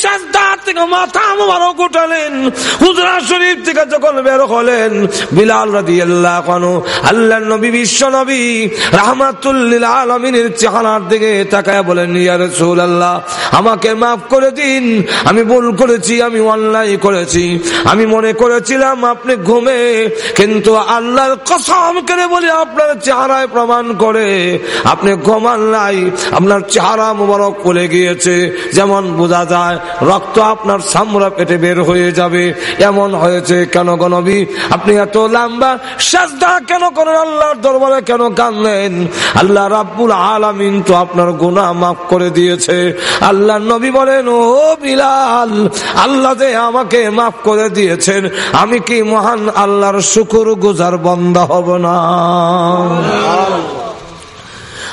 সাজদার থেকে মাথা মোবারক উঠালেন। হুজরা শরীফ থেকে যখন বের হলেন, বিলাল রাদি আল্লাহ আল্লাহ নবী বিশ্ব নবী আলমিনের চেহারার দিকে তাকায় বলেন, ইয়া রাসূলুল্লাহ, আমাকে মাফ করে দিন। আমি ভুল করেছি, আমি অন্যায় করেছি। আমি মনে করেছিলাম আপনি ঘুমে, কিন্তু আল্লাহর কসম করে বলি, আপনার চেহারায় প্রমাণ করে। আপনি ঘুমান নাই, আপনার চেহারা মুবারক খুলে গিয়েছে। যেমন বোঝা যায়, রক্ত আপনার সামরা পেটে বের হয়ে যাবে। এমন হয়েছে, কেন গণবী আপনি এত লম্বা সাজদা কেন করেন? আল্লাহর দরবারে কেন কানলেন আল্লাহ রাব্বুল আলামিন তো আপনার গুনাহ মাফ করে দিয়েছে। আল্লাহ নবী বলেন, ও বিলাল, আল্লাহ যে আমাকে মাফ করে দিয়েছেন, আমি কি মহান আল্লাহর শুকুর গুজার বন্ধ হব না?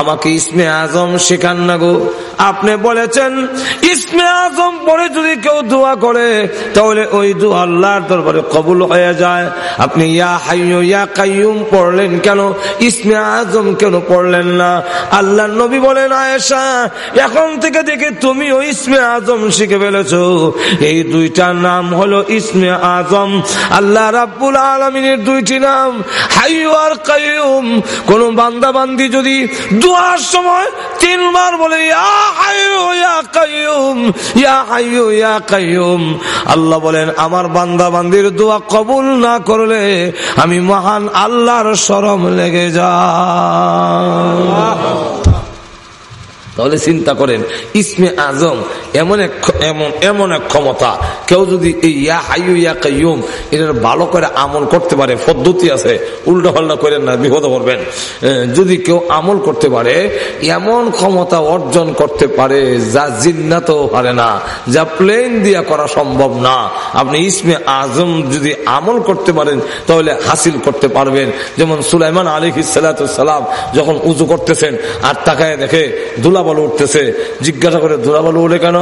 আমাকে ইসমে আজম শেখান না গো। আপনি বলেছেন, ইসমে আজম পরে যদি কেউ দোয়া করে, তাহলে ওই দোয়া আল্লাহর দরবারে কবুল হয়ে যায়। আপনি ইয়া হাইয়ু ইয়া কাইয়ুম পড়লেন কেন? ইসমে আজম কেন পড়লেন না? আল্লাহ নবী বলেন, আয়েশা, এখন থেকে দেখে তুমি ওই ইসমে আজম শিখে ফেলেছ। এই দুইটা নাম হলো ইসমে আজম। আল্লাহ রাব্বুল আলমিনের দুইটি নাম হাইয়ু আর কাইয়ুম কোন বান্দা বান্দি যদি দোয়ার সময় তিনবার বলে আল্লাহ বলেন, আমার বান্দা বান্দির দোয়া কবুল না করলে আমি মহান আল্লাহর সরম লেগে যা তাহলে চিন্তা করেন, ইসমে আজম এমন এক এমন এমন এক ক্ষমতা। কেউ যদি এই ইয়া হাইয়ু ইয়া কাইয়ুম, এটার ভালো করে আমল করতে পারে, পদ্ধতি আছে, উল্টা পাল্টা করেন না, বিপদ করবেন যদি কেউ আমল করতে পারে, এমন ক্ষমতা অর্জন করতে পারে, যা জিন্নাতেও পারে না, যা প্লেন দিয়া করা সম্ভব না। আপনি ইসমে আজম যদি আমল করতে পারেন, তাহলে হাসিল করতে পারবেন। যেমন সুলাইমান আলী সালাম যখন উজু করতেছেন, আর তাকায় দেখে দুলা ধুলাবালু উঠতেছে। জিজ্ঞাসা করে ধুলাবালু উঠে কেন?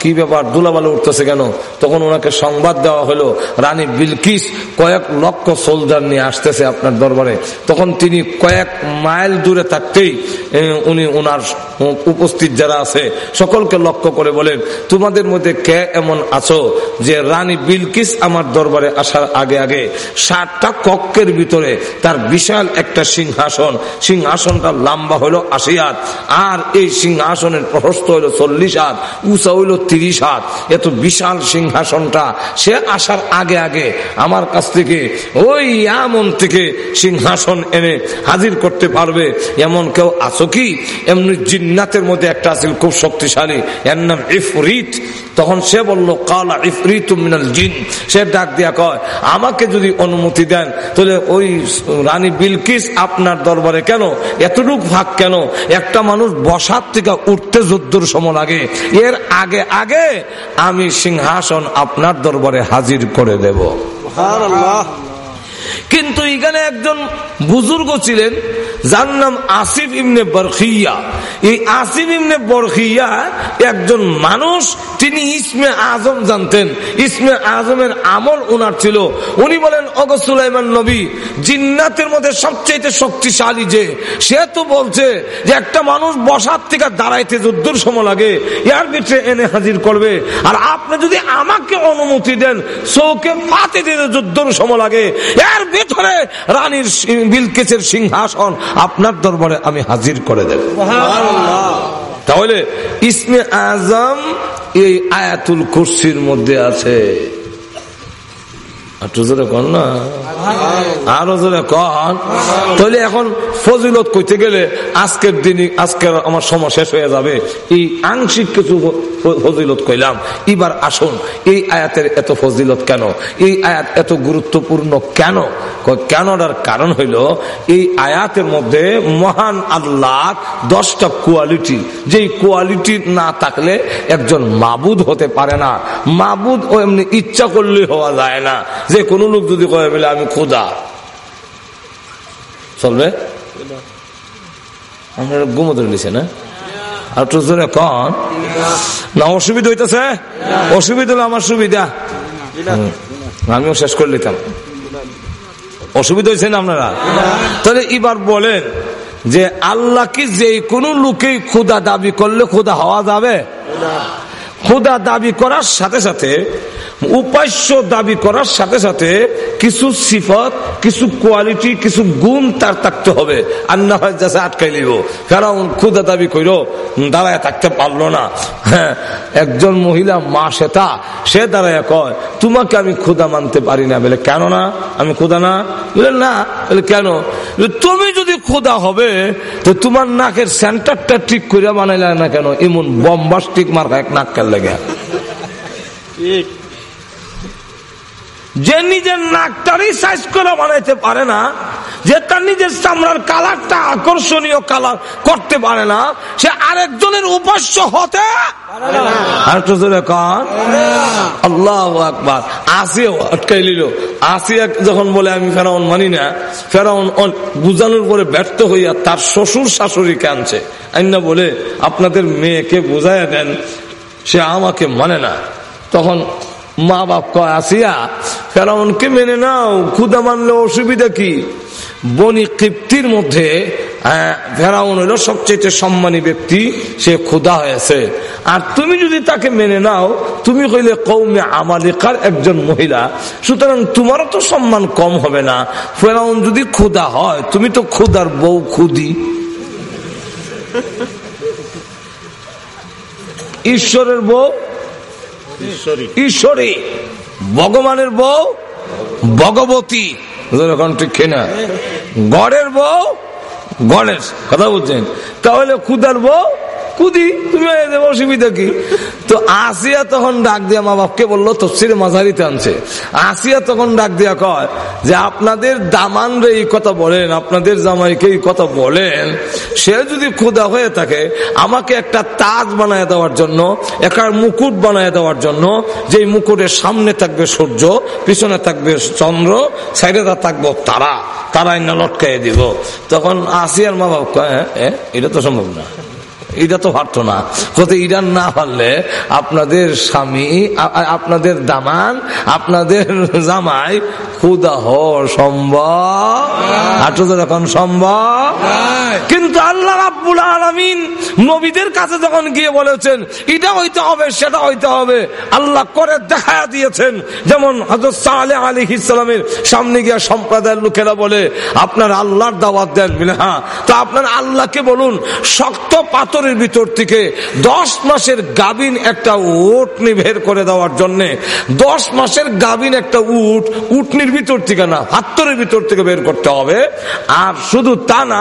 কি ব্যাপার? ধুলাবালু উঠতেছে কেন? তখন ওনাকে সংবাদ দেওয়া হলো, রানী বিলকিস কয়েক লক্ষ সোলজার নিয়ে আসতেছে আপনার দরবারে। তখন তিনি কয়েক মাইল দূরে থাকতেই উনি ওনার উপস্থিত যারা আছে, সকলকে লক্ষ্য করে বলেন, তোমাদের মধ্যে কে এমন আছো যে রানী বিলকিস আমার দরবারে আসার আগে আগে ষাটটা কক্ষের ভিতরে তার বিশাল একটা সিংহাসন, সিংহাসনটা লম্বা হলো আশি হাত, আর এই সিংহাসনের প্রশস্ত হইল চল্লিশ হাত, উঁচা হইল তিরিশ হাত। এত বিশাল সিংহাসনটা, সে আসার আগে আগে আমার কাছ থেকে, ওই এমন থেকে সিংহাসন এনে হাজির করতে পারবে। এমন কেউ আছো কি? এমনি জিন্নাতের মধ্যে একটা আছিল খুব শক্তিশালী, এর নাম ইফরিত। তখন সে বলল, কালা ইফরিত মিনাল জিন। সে ডাক দিয়া কয়, আমাকে যদি অনুমতি দেন, তাহলে ওই রানী বিলকিস আপনার দরবারে কেন? এতটুক ভাগ কেন? একটা মানুষ বসার থেকে উঠতে যুদ্ধর সময় লাগে। এর আগে আগে আমি সিংহাসন আপনার দরবারে হাজির করে দেব। কিন্তু এখানে একজন বুজুর্গ ছিলেন, যার নাম আসিফ ইমনে বরখিয়া। এই আসিফ ইমনে বরখিয়া একজন মানুষ, তিনি ইসমে আজম জানতেন। ইসমে আজমের আমল ওনার ছিল। উনি বলেন অগ সুলাইমান নবী, জিন্নাতের মধ্যে সবচেয়ে শক্তিশালী যে, সে তো বলছে যে একটা মানুষ বসার থেকে দাঁড়াইতে যুদ্ধর সময় লাগে, এর ভিতরে এনে হাজির করবে। আর আপনি যদি আমাকে অনুমতি দেন চৌকে পাতে দিতে যুদ্ধর সময় লাগে, এর ভিতরে রানীর বিলকেশের সিংহাসন আপনার দরবারে আমি হাজির করে দেব। তাহলে ইসমে আজম এই আয়াতুল কুরসির মধ্যে আছে। কন তাহলে এখন ফজিলত কইতে গেলে আজকের আজকের আমার সময় শেষ হয়ে যাবে। এই আংশিক কিছু ফজিলত কইলাম। এবার আসুন, এই আয়াতের এত ফজিলত কেন? এই আয়াত এত গুরুত্বপূর্ণ কেন? কেনটার কারণ হইল, এই আয়াতের মধ্যে মহান আল্লাহ দশটা কোয়ালিটি। যেই কোয়ালিটি না থাকলে একজন মাবুদ হতে পারে না। মাবুদ ও এমনি ইচ্ছা করলে হওয়া যায় না। যে কোনো লোক যদি কয়ে, বলে, আমি খোদা চলবে? আপনার ঘুমোতে নিছে না আর তো জোরে কন। না, অসুবিধা হইতেছে? অসুবিধা হলো আমার সুবিধা। আমিও শেষ করে নিতাম। অসুবিধা হয়েছে না আপনারা? তাহলে এবার বলেন যে আল্লাহ কি যে কোনো লোকেই ক্ষুদা দাবি করলে ক্ষুদা হওয়া যাবে? ক্ষুদা দাবি করার সাথে সাথে উপাস্য দাবি করার সাথে সাথে কিছু সিফত, কিছু কোয়ালিটি, কিছু গুণ তার থাকতে হবে। আর না হয় যাচ্ছে আটকাই লিব কারণ ক্ষুদা দাবি কইর দাঁড়ায় থাকতে পারল না। হ্যাঁ একজন মহিলা, মা সেতা সে দাঁড়ায় কয়, তোমাকে আমি ক্ষুদা মানতে পারি না। বলে, কেন না? আমি ক্ষুদা না? বলে না। বলে, কেন? তুমি যদি ক্ষুদা হবে, তো তোমার নাকের সেন্টারটা ঠিক করে বানাইলে না কেন? এমন বম্বাস্টিক মার্কা এক নাকের লেগে? ঠিক। যে নিজের নাকটারই সাইজ করে বানাইতে পারে না, যে তার নিজের চামড়ার কালারটা আকর্ষণীয় কালার করতে পারে না, সে আরেকজনের উপাস্য হতে আল্লাহ আকবার। আসিও, আটকাই নিল আসিয়া যখন বলে, আমি ফেরাউন মানি না, ফেরাউন বুঝানোর পরে ব্যর্থ হইয়া তার শ্বশুর শাশুড়িকে আনছে। আইনা বলে, আপনাদের মেয়েকে বুঝাইয়া দেন, সে আমাকে মানে না। তখন মা বাপ কয়, আসিয়া, ফেরাউনকে মেনে নাও ক্ষুদা মানলে অসুবিধা কি? বনি কৃপ্তির মধ্যে ফেরাউন হইল সবচেয়ে সম্মানী ব্যক্তি, সে ক্ষুদা হয়েছে। আর তুমি যদি তাকে মেনে নাও, তুমি কইলে কৌমে আমালিকার একজন মহিলা, সুতরাং তোমারও তো সম্মান কম হবে না। ফেরাউন যদি ক্ষুদা হয়, তুমি তো ক্ষুদার বউ খুদি ঈশ্বরের বউ ঈশ্বরী। ভগবানের বউ ভগবতী। এখন কিনা গড়ের বউ গণেশ। কথা বলছেন তাহলে খুদার বউ কুদি তুমি অসুবিধা কি? তো আসিয়া তখন ডাক দিয়া মা বাপকে বলল তফসিরে মাঝারিতে আনছে। আসিয়া তখন ডাক দিয়া কয় যে, আপনাদের দামান রে এই কথা বলেন, আপনাদের জামাইকে এই কথা বলেন। সে যদি ক্ষুদা হয়ে থাকে, আমাকে একটা তাজ বানায় দেওয়ার জন্য, একটা মুকুট বানায় দেওয়ার জন্য যে মুকুটের সামনে থাকবে সূর্য, পিছনে থাকবে চন্দ্র, সাইডে থাকব তারা তারা এনে লটকাই দিব। তখন আসিয়ার মা বাপ কয় হ্যাঁ এটা তো সম্ভব না। এটা তো পারতো না হতে ইরান না পারলে আপনাদের স্বামী আপনাদের দামান আপনাদের জামাই খুদা হওয়ার সম্ভব। আটশো যখন সম্ভব কিন্তু আল্লাহ রাব্বুল আলমিন নবীদের কাছে যখন গিয়ে বলেছেন এটা হইতে হবে সেটা হইতে হবে। আল্লাহ করে দেখা দিয়েছেন। যেমন হজরত সালে আলী ইসলামের সামনে গিয়ে সম্প্রদায়ের লোকেরা বলে আপনার আল্লাহর দাওয়াত দেন হ্যাঁ তো আপনার আল্লাহকে বলুন শক্ত পাথরের ভিতর থেকে দশ মাসের গাবিন একটা উটনি বের করে দেওয়ার জন্য, দশ মাসের গাবিন একটা উট উটনির ভিতর থেকে না, হাত্তরের ভিতর থেকে বের করতে হবে। আর শুধু তা না,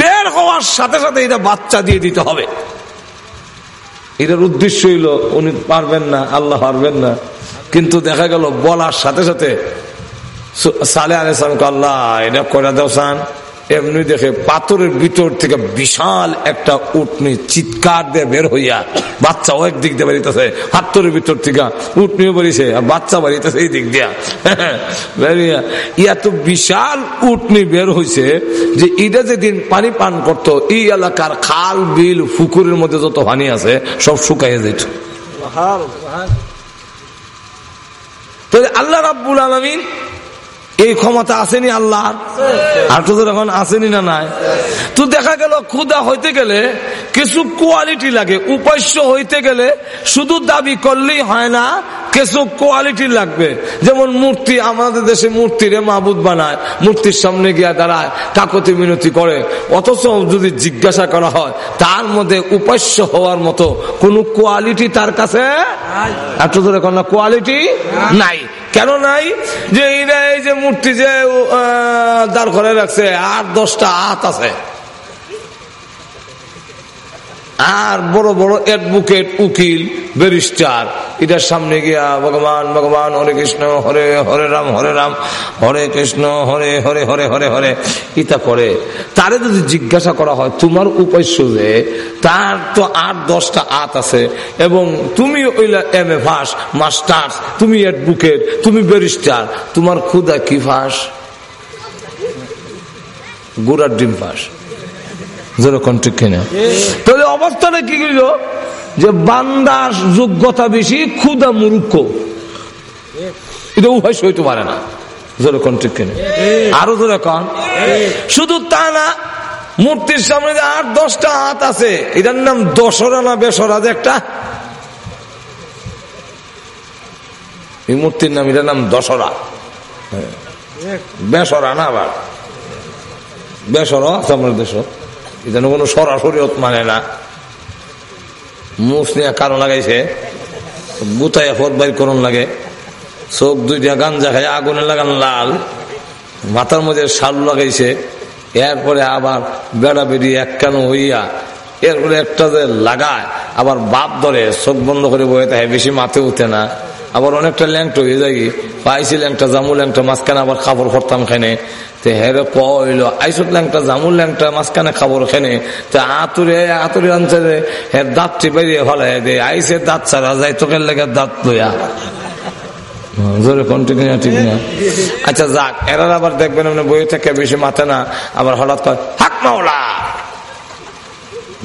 বের হওয়ার সাথে সাথে এটা বাচ্চা দিয়ে দিতে হবে। এটার উদ্দেশ্য হইল, উনি পারবেন না, আল্লাহ পারবেন না। কিন্তু দেখা গেল, বলার সাথে সাথে সালে আলাইসলামকে আল্লাহ, এটা করে দেও সান। এমনি দেখে পাথরের ভিতর থেকে বিশাল একটা উটনি চিৎকার দিয়ে বের হইয়া বাচ্চা ও একদিক দিয়ে বাড়িতেছে পাথরের ভিতর থেকে উটনিও বেরিয়েছে আর বাচ্চা বাড়িতেছে এই দিক দিয়া। বেরিয়া ইয়া তো বিশাল উটনি বের হয়েছে যে এটা যেদিন পানি পান করতো এই এলাকার খাল বিল পুকুরের মধ্যে যত পানি আছে সব শুকাইয়া যেত আল্লাহ রাব্বুল আলমিন এই ক্ষমতা আসেনি আল্লাহ আর তো এখন আসেনি না নাই? তো দেখা গেল ক্ষুদা হইতে গেলে কিছু কোয়ালিটি লাগে উপাস্য হইতে গেলে শুধু দাবি করলেই হয় না কিছু কোয়ালিটি লাগবে। যেমন মূর্তি আমাদের দেশে মূর্তিরে মাবুদ বানায় মূর্তির সামনে গিয়া দাঁড়ায় কাকতি মিনতি করে। অথচ যদি জিজ্ঞাসা করা হয় তার মধ্যে উপাস্য হওয়ার মতো কোন কোয়ালিটি তার কাছে এত ধরে কোন কোয়ালিটি নাই। কেন নাই? যে এই যে মূর্তি যে দাঁড় করে রাখছে, আর দশটা হাত আছে। আর বড় বড় অ্যাডভোকেট উকিল ব্যারিস্টার এটার সামনে গিয়া ভগবান ভগবান হরে কৃষ্ণ হরে হরে রাম হরে রাম হরে কৃষ্ণ হরে হরে হরে হরে হরে ইতা করে। তারে যদি জিজ্ঞাসা করা হয় তোমার উপাস্য যে তার তো আট দশটা আত আছে এবং তুমি ওইলা এম এ ফাঁস মাস্টার্স তুমি অ্যাডভোকেট তুমি ব্যারিস্টার তোমার ক্ষুদা কি ফাঁস গুড়ার ডিম ফাঁস যেরকম ঠিক কিনা। তাহলে অবস্থাটা কি করিল যে বান্দার যোগ্যতা বেশি, ক্ষুদা মূর্খ। এটা উভয় সইতে পারে না। শুধু তা না, মূর্তির সামনে যে আট, দশটা হাত আছে, এটার নাম দশরা না বেসরা যে একটা? এই মূর্তির নাম, এটার নাম দশরা। বেসরা না আবার? বেসরা আছে দেশ এটা কোনো সরাসরি মানে না। মুখ নিয়ে কারও লাগাইছে গুতায় ফোর বাইর করুন লাগে। চোখ দুইটা গাঞ্জা খাই আগুনে লাগান লাল। মাথার মধ্যে শাল লাগাইছে, এরপরে আবার বেড়া বেড়ি এক কেন হইয়া, এরপরে একটা যে লাগায়, আবার বাপ ধরে চোখ বন্ধ করে বয়ে থাকে, বেশি মাথে উঠে না। আবার অনেকটা ল্যাংট হয়ে যায় পাইছি ল্যাংটা, জামু ল্যাংটা, মাঝখানে আবার খাবার করতাম খানে। তে হেরে কইলো আইসত ল্যাংটা জামুর ল্যাংটা, মাঝখানে খাবার খেনে। তে আতুরে আতুরে আনছে হের দাঁত টিপাইয়ে ফলাই দে, আইসে দাঁত ছাড়া যাই তোকের লেগে দাঁত লইয়া। আচ্ছা যাক এরা আবার দেখবেন বই থেকে বেশি মাথা না, আবার হঠাৎ হাক মাওলা,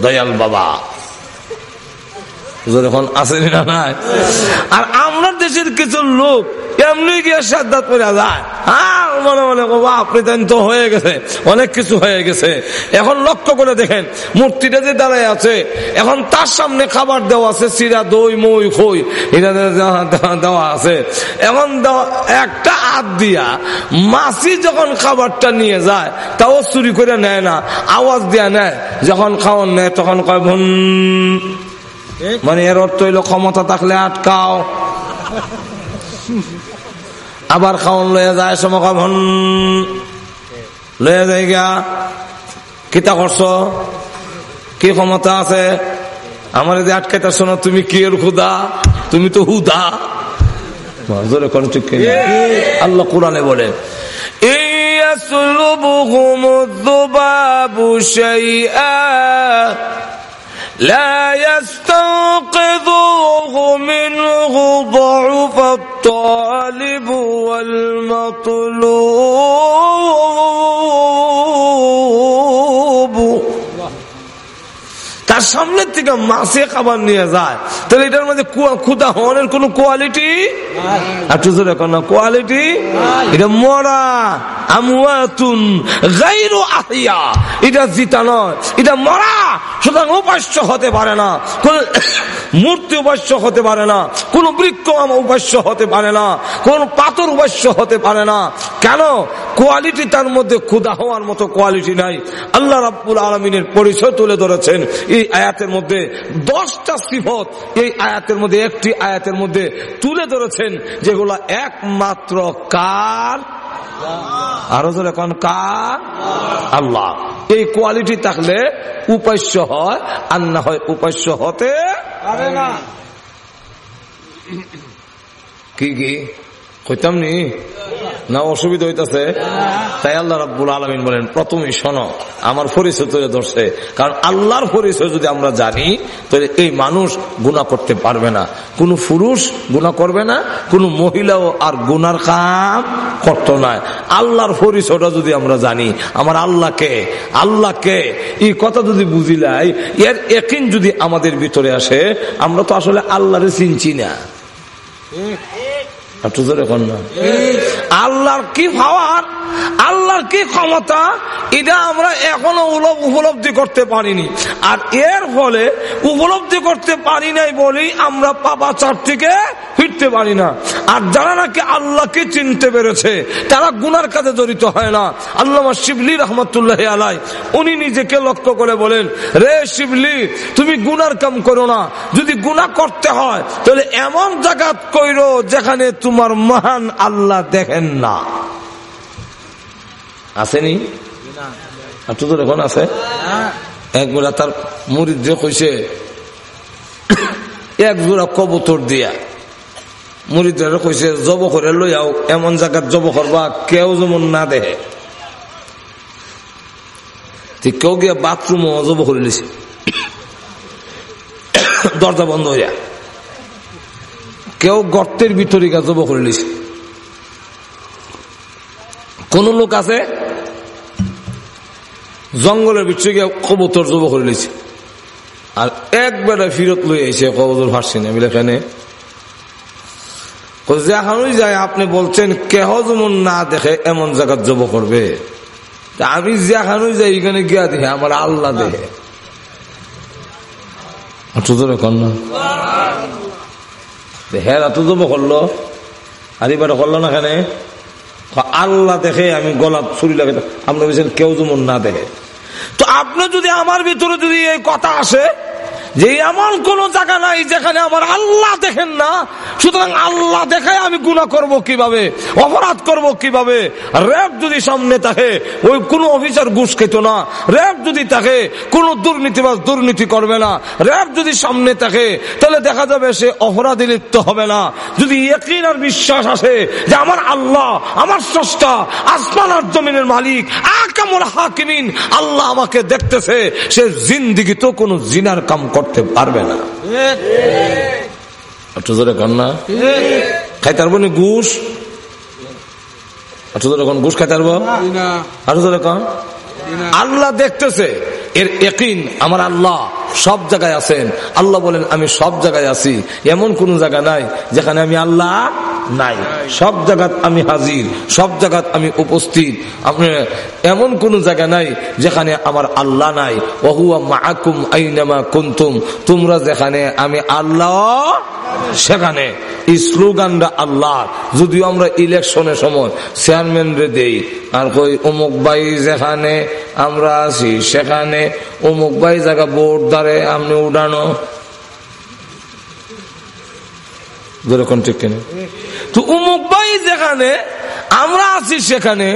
দয়াল বাবা। যখন আসেনি না নাই? আর আমরা দেশের কিছু লোক এমনি গিয়ে সাদ্দাত করে যায়। হ্যাঁ মনে মনে আপনি তো হয়ে গেছে, অনেক কিছু হয়ে গেছে। এখন লক্ষ্য করে দেখেন, মূর্তিটা যে দাঁড়ায় আছে, এখন তার সামনে খাবার দেওয়া আছে, চিরা, দই, মই, খই, এটা দেওয়া আছে। এখন একটা হাত দিয়া মাসি যখন খাবারটা নিয়ে যায়, তাও চুরি করে নেয় না, আওয়াজ দিয়া নেয়, যখন খাওয়ান নেয়, তখন কয় ভন মানে এর অর্থ হইলো ক্ষমতা থাকলে আটকাও আবার খাওয়ান লয়ে যায় সমকাভন লয়ে যায় গা কিতা করছ কি ক্ষমতা আছে আমার যদি আটকাইতেছ না তুমি কি এর খুদা তুমি তো হুদা জোরে কোন ঠিক কিনা? আল্লাহ কোরআনে বলে يسلبهم الذباب شيئا لا يستنقذوه منه ضعف الطالب والمطلوب. তার সামনের থেকে মাসে খাবার নিয়ে যায়। তাহলে এটার মধ্যে ক্ষুদা হওয়ার কোন কোয়ালিটি? একটু জোরে না কোয়ালিটি? এটা মরা আমুয়াতুন গাইরু আহিয়া। এটা জিতা নয় এটা মরা সুতরাং উপাস্য হতে পারে না। কোন মূর্তি উপাস্য হতে পারে না কোন বৃক্ষ উপাস্য হতে পারে না কোন পাথর উপাস্য হতে পারে না। কেন? কোয়ালিটি তার মধ্যে ক্ষুদা হওয়ার মতো কোয়ালিটি নাই। আল্লাহ রাব্বুল আলমিনের পরিচয় তুলে ধরেছেন। এই আয়াতের মধ্যে দশটা সিফত এই আয়াতের মধ্যে, একটি আয়াতের মধ্যে তুলে ধরেছেন যেগুলা একমাত্র কার? আরও জোরে এখন কার? আল্লাহ। এই কোয়ালিটি থাকলে উপাস্য হয়, আর না হয় উপাস্য হতে পারে না। কি কি? কইতাম নি? না, অসুবিধা হইতাছে। তাই আল্লাহ রাব্বুল আলমিন বলেন, প্রথমেই শোনো, আমার পরিচয় তুলে ধরছে। কারণ আল্লাহর পরিচয় যদি আমরা জানি, তাহলে এই মানুষ গুণা করতে পারবে না। কোন পুরুষ গুণা করবে না, কোন মহিলাও আর গুনার কাম করত না। আল্লাহর পরিচয়টা যদি আমরা জানি, আমার আল্লাহকে আল্লাহকে এই কথা যদি বুঝিলাই এর একিন যদি আমাদের ভিতরে আসে, আমরা তো আসলে আল্লাহরে চিনছি না। আল্লাহর কি পাওয়ার? আল্লাহর কি ক্ষমতা? এটা আমরা এখনও উপলব্ধি করতে পারিনি। আর এর ফলে উপলব্ধি করতে পারি নাই বলেই আমরা পাপাচার থেকে ফিরতে পারি না। আর যারা নাকি আল্লাহকে চিনতে পেরেছে, তারা গুনার কাজে জড়িত হয় না। আল্লাহ শিবলি রহমতুল্লাহ আলাই উনি নিজেকে লক্ষ্য করে বলেন, রে শিবলি, তুমি গুনার কাম করো না। যদি গুনাহ করতে হয়, তাহলে এমন জায়গা কইরো যেখানে তোমার মহান আল্লাহ দেখেন না। আসেনি? একটু তো এখন আছে? একবেলা তার মুড়িদ যে কইছে, এক জোড়া কবুতর দিয়া। মুড়িদারে কইছে, জব করে লই আও, এমন জায়গার জব করবা, কেউ যেমন না দেহে। কেউ গিয়ে বাথরুমও জব করে লিছে দরজা বন্ধ হইয়া। কেউ গর্তের ভিতরে গা জব করে লিছে কোন লোক আছে? জঙ্গলের ভিতরে গিয়ে কবুতর জব করে লিছে আর একবারে ফিরত লই আইছে কবুতর ফার্সি না। বলে এখানে যেখানেই যায় আপনি বলছেন কেহ যেমন না দেখে এমন জায়গা জব করবে? তা আমি যেখানেই যাই এখানে গিয়া দেখে আমার আল্লাহ দেখে। হ্যাঁ এত জব করল। আর এবার করল না এখানে আল্লাহ দেখে আমি গলা ছুরি লাগে আপনার বলছেন, কেউ যেমন না দেখে। তো আপনি যদি আমার ভিতরে যদি এই কথা আসে যে এমন কোন জায়গা নাই যেখানে আমার আল্লাহ দেখেন না। সুতরাং আল্লাহ দেখে আমি গুণা করব কীভাবে? অপরাধ করব কীভাবে? র্যাব যদি সামনে থাকে, ওই কোন অফিসার ঘুষ খেত না। র্যাব যদি থাকে, কোন দুর্নীতিবাজ দুর্নীতি করবে না। র্যাব যদি সামনে থাকে, তাহলে দেখা যাবে সে অপরাধী লিপ্ত হবে না। যদি একদিন আর বিশ্বাস আসে যে আমার আল্লাহ, আমার স্রষ্টা, আসমান আর জমিনের মালিক, আকামুল হাকিমিন, আল্লাহ আমাকে দেখতেছে, সে জিন্দিগি তো কোনো জিনার কাম করতে পারবে না। একটু জোরে কর না খাইতে পারব নি ঘুষ? একটু জোরে কন ঘুষ খাইতে পারব? আরও জোরে কন? আল্লাহ দেখতেছে এর একিন আমার আল্লাহ। সব জায়গায় আছেন। আল্লাহ বলেন, আমি সব জায়গায় আছি। এমন কোন জায়গা নাই যেখানে আমি আল্লাহ নাই। সব জায়গাত আমি হাজির, সব জায়গাত আমি উপস্থিত। আপনি এমন কোন জায়গা নাই যেখানে আমার আল্লাহ নাই। ওহুয়া মাহকুম আইনামা কুন্তুম। তোমরা যেখানে আমি আল্লাহ সেখানে। এই স্লোগানটা আল্লাহ। যদিও আমরা ইলেকশনের সময় চেয়ারম্যান রে দেই, আর কই, অমুক ভাই যেখানে আমরা আছি সেখানে অমুক ভাই জায়গা বোর্ড দাঁড়ে আপনি উড়ানো। যেরকম ঠিক কিনা? তো উমুক ভাই যেখানে আমরা আছি সেখানে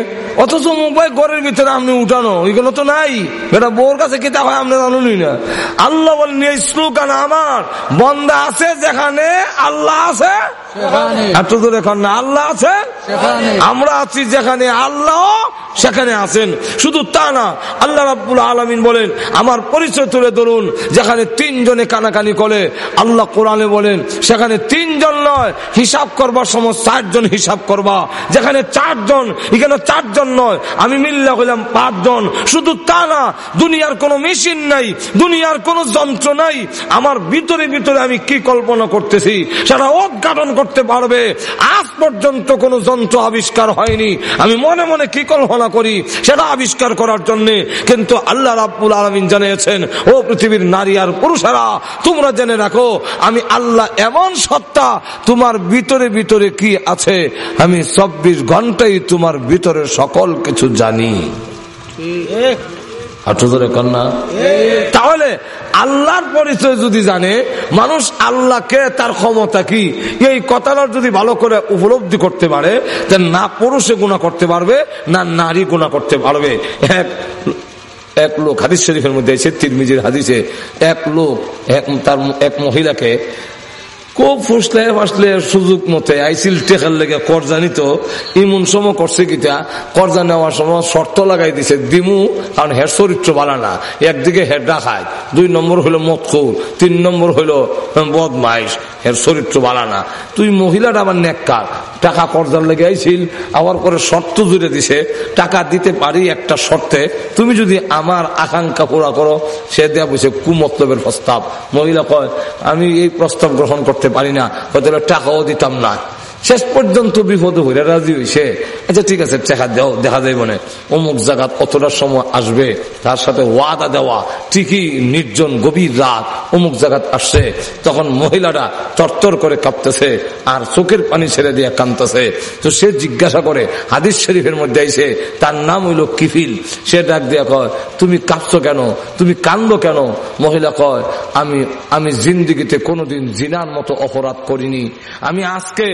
অথচ ভাই ঘরের ভিতরে আপনি উঠানো এগুলো তো নাই। এটা বউর কাছে কিতা হয় আপনি জানুনি না। আল্লাহ বলেন এই স্লোগান আমার বন্দা আছে যেখানে আল্লাহ আছে এত দূরে না আল্লাহ আছে আমরা আছি যেখানে আল্লাহ সেখানে আছেন। শুধু তা না আল্লাহ রাব্বুল আলমিন বলেন আমার পরিচয় তুলে ধরুন যেখানে তিনজনে কানাকানি করে। আল্লাহ কোরআনে বলেন সেখানে তিনজন নয় হিসাব করবার সময় চারজন হিসাব করবা। যেখানে চারজন, এখানে চারজন নয়। আমি মিল্লা হইলাম পাঁচজন। শুধু তা না, দুনিয়ার কোনো মেশিন নাই, দুনিয়ার কোনো যন্ত্র নাই। আমার ভিতরে ভিতরে আমি কি কল্পনা করতেছি? সেটা উদ্ঘাটন করতে পারবে। আজ পর্যন্ত কোনো যন্ত্র আবিষ্কার হয়নি। আমি মনে মনে কি কল্পনা করি, সেটা আবিষ্কার করার জন্য। কিন্তু আল্লাহ রাব্বুল আলমিন জানিয়েছেন, ও পৃথিবীর নারী আর পুরুষেরা, তোমরা জেনে রাখো, আমি আল্লাহ এমন সত্তা, তোমার ভিতরে ভিতরে কি আছে? আমি চব্বিশ ঘন্টাই তোমার ভিতরে সকল কিছু জানি। তাহলে আল্লাহর পরিচয় যদি জানে, মানুষ আল্লাহকে তার ক্ষমতা কি? এই কথাটা যদি ভালো করে উপলব্ধি করতে পারে না পুরুষে গুণা করতে পারবে, না নারী গুণা করতে পারবে। এক এক লোক হাদিস শরীফের মধ্যে এসে তিরমিজির হাদিসে, এক লোক, এক তার, এক মহিলাকে খুব ফুসলে ফাসলে সুযোগ মতে আইসিল টেকার লেগে কর্জা নিত ইমন সময় করছে কিটা? কর্জা নেওয়ার সময় শর্ত লাগাই দিছে, দিমু, কারণ হের চরিত্র বালা না। একদিকে হের ডাকায় দুই নম্বর হইল মতখুর তিন নম্বর হইল বদমাইশ, হের চরিত্র বালা না। তুই মহিলাটা আমার নেককার টাকা কর্জার লেগে আইছিল আবার করে শর্ত জুড়ে দিছে, টাকা দিতে পারি একটা শর্তে, তুমি যদি আমার আকাঙ্ক্ষা পুরা করো, সে দেয়া বসে কুমতলবের প্রস্তাব। মহিলা কয়, আমি এই প্রস্তাব গ্রহণ করতে পারি না। হয়তো টাকাও দিতাম না। শেষ পর্যন্ত বিপদ হইলে রাজি হইছে। আচ্ছা ঠিক আছে দেখা দেও, দেখা যায় মানে অমুক জায়গা অতটা সময় আসবে, তার সাথে ওয়াদা দেওয়া, ঠিকই নির্জন গভীর রাত অমুক জায়গা আসছে, তখন মহিলাটা তরতর করে কাঁপতেছে আর চোখের পানি ছেড়ে দিয়ে কাঁদতেছে। তো সে জিজ্ঞাসা করে, হাদিস শরীফের মধ্যে আইসে তার নাম হইল কিফিল। সে ডাক দিয়া কয়, তুমি কাঁপছো কেন? তুমি কান্দ কেন? মহিলা কয়, আমি আমি জিন্দিগিতে কোনোদিন জিনার মতো অপরাধ করিনি। আমি আজকে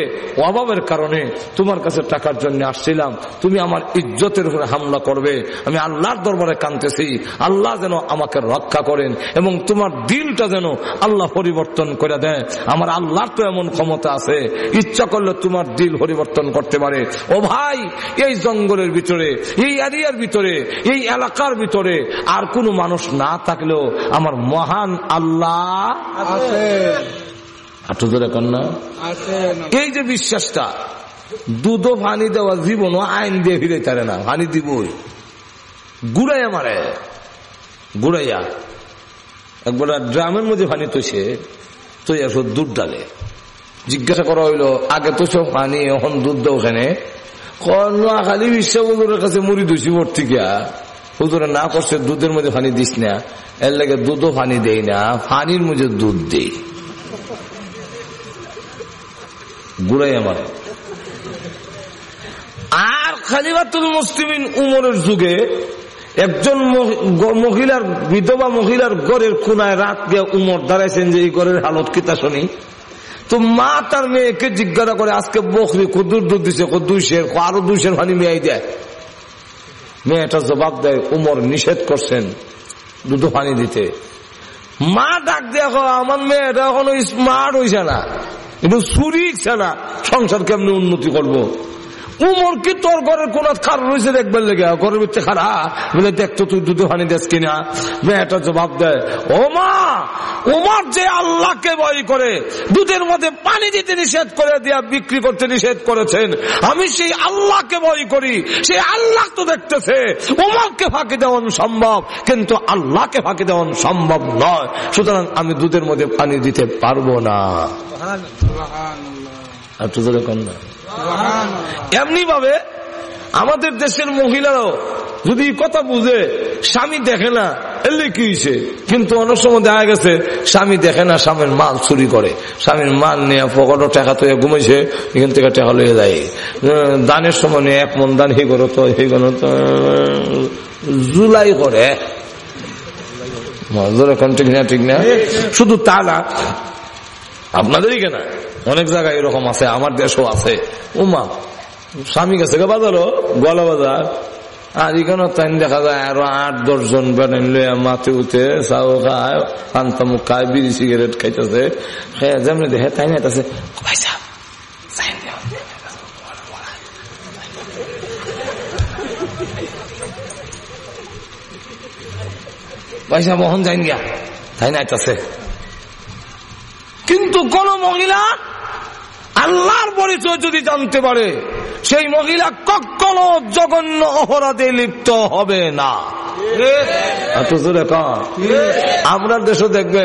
অভাবের কারণে তোমার কাছে টাকার জন্য আসছিলাম। তুমি আমার ইজ্জতের উপরে হামলা করবে। আমি আল্লাহর দরবারে কানতেছি আল্লাহ যেন আমাকে রক্ষা করেন এবং তোমার দিলটা যেন আল্লাহ পরিবর্তন করে দেয়। আমার আল্লাহর তো এমন ক্ষমতা আছে। ইচ্ছা করলে তোমার দিল পরিবর্তন করতে পারে। ও ভাই, এই জঙ্গলের ভিতরে, এই এরিয়ার ভিতরে, এই এলাকার ভিতরে আর কোনো মানুষ না থাকলেও আমার মহান আল্লাহ আটু ধরে কন্যা এই যে বিশ্বাসটা দুধ পানি দেওয়া জীবন আইন দিয়ে ফিরে তারে না। পানি দিবই। গুড়াইয়া মারে। গুড়াইয়া। একবার ড্রামের মধ্যে পানি তোষে তো আসো দুধ ডালে। জিজ্ঞাসা করা হইল, আগে তো সব পানি এখন দুধ দাও ওখানে খালি বিশ্ব হুজুরের কাছে মুড়ি ওর থেকে। হুজুরে না করছে, দুধের মধ্যে পানি দিস না। এর লাগে দুধও পানি দেই না পানির মধ্যে দুধ দেই। গুড়াই আমার। আর খালিবাতুল মুসলিমিন উমরের যুগে একজন মহিলার, বিধবা মহিলার গড়ের কোনায় রাত গিয়ে উমর দাঁড়াইছেন যে এই গড়ের হালত কিতা শুনি? তো মা তার মেয়েকে জিজ্ঞাসা করে, আজকে বকরি কদ্দুর দুধ দিছে? দুইশের আরও দুই দুইশের ভানি মেয়ে দেয়। মেয়েটা জবাব দেয়, উমর নিষেধ করছেন দুধ পানি দিতে। মা ডাক দেখো আমার মেয়েটা এখনও স্মার্ট হয়েছে না। কিন্তু চুরি ছাড়া সংসার কেমনি উন্নতি করব। উমর কি তোর ঘরের কোন খার রয়েছে দেখবার লেগে? ঘরের ভিতরে খারা। বলে দেখতো তুই দুধে পানি দেশ কিনা? মেয়েটা জবাব দেয় ও মা উমর যে আল্লাহকে ভয় করে দুধের মধ্যে পানি দিতে নিষেধ করে দিয়া বিক্রি করতে নিষেধ করেছেন আমি সেই আল্লাহকে ভয় করি। সেই আল্লাহ তো দেখতেছে উমরকে ফাঁকি দেওয়ান সম্ভব কিন্তু আল্লাহকে ফাঁকি দেওয়ান সম্ভব নয়। সুতরাং আমি দুধের মধ্যে পানি দিতে পারব না। আর তুদের কন্যা এমনি ভাবে আমাদের দেশের মহিলারাও যদি কথা বুঝে স্বামী দেখে না এলে কি হয়েছে কিন্তু অনেক সময় দেখা গেছে স্বামী দেখে না স্বামীর মাল চুরি করে। স্বামীর মাল নিয়ে পকেটও টাকা তো ঘুমাইছে এখান থেকে টাকা লয়ে যায়। দানের সময় নিয়ে এক মন দান হে করো তো হে করো তো। জুলাই করে। ঠিক না ঠিক না? শুধু তা না আপনাদেরই কেনা। অনেক জায়গায় এরকম আছে, আমার দেশও আছে। উমা, স্বামী গেছে গে বাজারও গলা বাজার। আর এখানে তাই দেখা যায়, আরও আট, দশ জন মাথে উঠে চাও খায় পান্তামুখ খায়, বিড়ি, সিগারেট খাইতেছে। হ্যাঁ যেমনি দেখে তাই না আছে ভাই সাহেব চাইন পয়সা বহন যাইন গিয়া। তাই না কিন্তু কোন মহিলা আল্লাহর পরিচয় যদি জানতে পারে সেই মহিলা কখনো জঘন্য অপরাধে লিপ্ত হবে না। আমরা দেশও দেখবে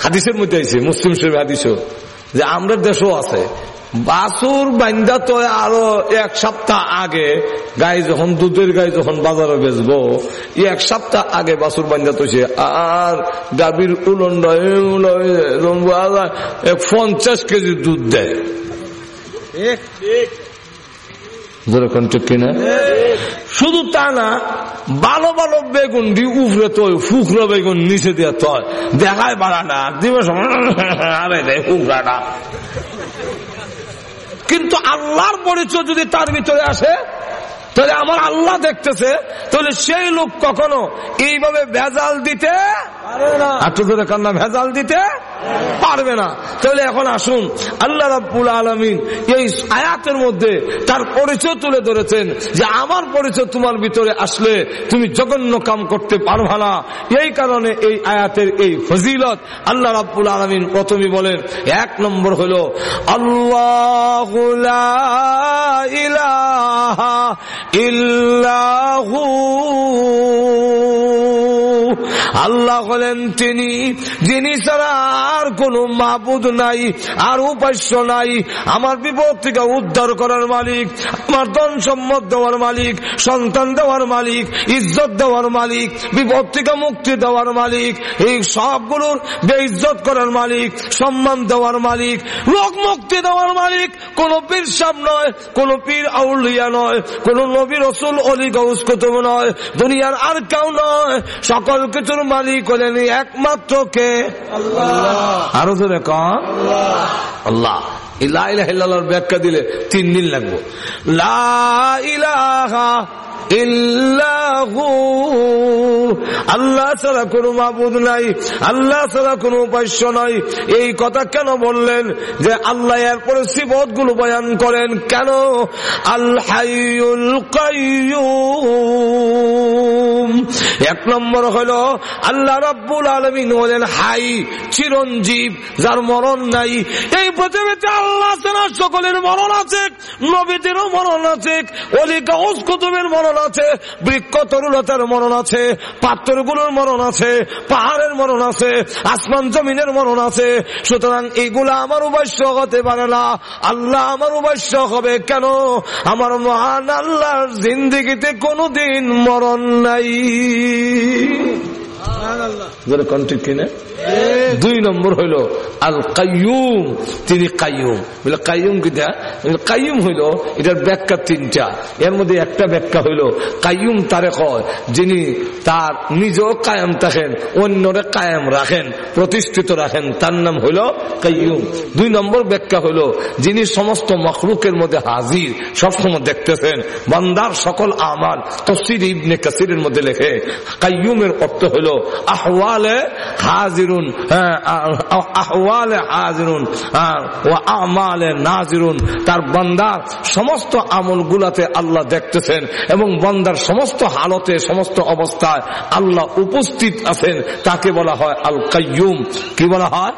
হাদিসের মধ্যে আছে মুসলিম শরীফ হাদিসও যে আমরা দেশও আছে। বাসুর বান্দা তো আরও এক সপ্তাহ আগে গাই যখন দুধের গাই যখন বাজারে বেচবো এক সপ্তাহ আগে বাসুর বান্দা তো সে আর গাভীর উলন্ড পঞ্চাশ কেজি দুধ দেয়। শুধু তা না, ভালো ভালো বেগুন দি উপরে তো ফুকরো বেগুন নিচে দিয়ে তয়। দেখায় বাড়াটা দিবস আরে দেয় কিন্তু আল্লাহর পরিচয় যদি তার ভিতরে আসে তাহলে আমার আল্লাহ দেখতেছে তাহলে সেই লোক কখনো এইভাবে ভেজাল দিতে একটু ধরে কান্না ভেজাল দিতে পারবে না। তাহলে এখন আসুন আল্লাহ রাব্বুল আলমিন এই আয়াতের মধ্যে তার পরিচয় তুলে ধরেছেন যে আমার পরিচয় তোমার ভিতরে আসলে তুমি জঘন্য কাম করতে পারবা না। এই কারণে এই আয়াতের এই ফজিলত আল্লাহ রাব্বুল আলমিন প্রথমে বলেন এক নম্বর হলো আল্লাহ ইলাহা ইল্লাহু আল্লাহ হলেন তিনি যিনি ছাড়া আর কোন মাবুদ নাই, আর উপাস্য নাই। আমার বিপদ থেকে উদ্ধার করার মালিক, আমার ধন সম্মত দেওয়ার মালিক, সন্তান দেওয়ার মালিক, ইজ্জত দেওয়ার মালিক বিপদ থেকে মুক্তি দেওয়ার মালিক, এই সবগুলোর বেইজ্জত করার মালিক, সম্মান দেওয়ার মালিক, রোগ মুক্তি দেওয়ার মালিক, কোন পীর সাহ নয়, কোন পীর আউলিয়া নয়, কোন নবী রসুল অলি গৌস কুতুব নয়, দুনিয়ার আর কেউ নয়। সকল কিছুর মালিক হলেন একমাত্র কে? আরও ধরে কন। আল্লাহ। ইলাহ ব্যাখ্যা দিলে তিন দিন লাগবো। লা ইলাহা ইল্লাহু আল্লাহ ছাড়া কোনো মাবুদ নাই, আল্লাহ ছাড়া কোনো উপাস্য নাই। এই কথা কেন বললেন যে আল্লাহ এরপরে সিবতগুলো বয়ান করেন? কেন? আল হাইউল এক নম্বর হলো, আল্লাহ রব্বুল আলমিন হলেন হাই, চিরঞ্জীব, যার মরণ নাই। এই পৃথিবীতে আল্লাহ সকলের মরণ আছে, নবীদেরও মরণ আছে অলিকা কুতুবের মরণ আছে, বৃক্ষ তরুলতার মরণ আছে পাত্রগুলোর মরণ আছে, পাহাড়ের মরণ আছে, আসমান জমিনের মরণ আছে। সুতরাং এগুলা আমার উপাস্য হতে পারে না। আল্লাহ আমার উপাস্য হবে কেন? আমার মহান আল্লাহর জিন্দিগিতে কোনোদিন মরণ নাই। কিনে দুই নম্বর হইল, আল কাইয়ুম। তিনি কাইয়ুম। কিটা? কাইয়ুম হইল, এটার ব্যাখ্যা তিনটা। এর মধ্যে একটা ব্যাখ্যা হইল, কাইয়ুম তারে কয়, যিনি তার নিজেও কায়াম থাকেন, অন্যরে কায়াম রাখেন, প্রতিষ্ঠিত রাখেন, তার নাম হইল কাইয়ুম। দুই নম্বর ব্যাখ্যা হইল, যিনি সমস্ত মখলুকের মধ্যে হাজির, সবসময় দেখতেছেন, বান্দার সকল আমাল তসির ইবনে কাসিরের মধ্যে লেখে, কাইয়ুমের অর্থ হইল আহওয়ালে হাজিরুন আহওয়ালে হাজিরুন ও আমালে নাজিরুন। তার বন্দার সমস্ত আমল গুলাতে আল্লাহ দেখতেছেন এবং বন্দার সমস্ত হালতে, সমস্ত অবস্থায় আল্লাহ উপস্থিত আছেন। তাকে বলা হয় আল কাইয়ুম কি বলা হয়?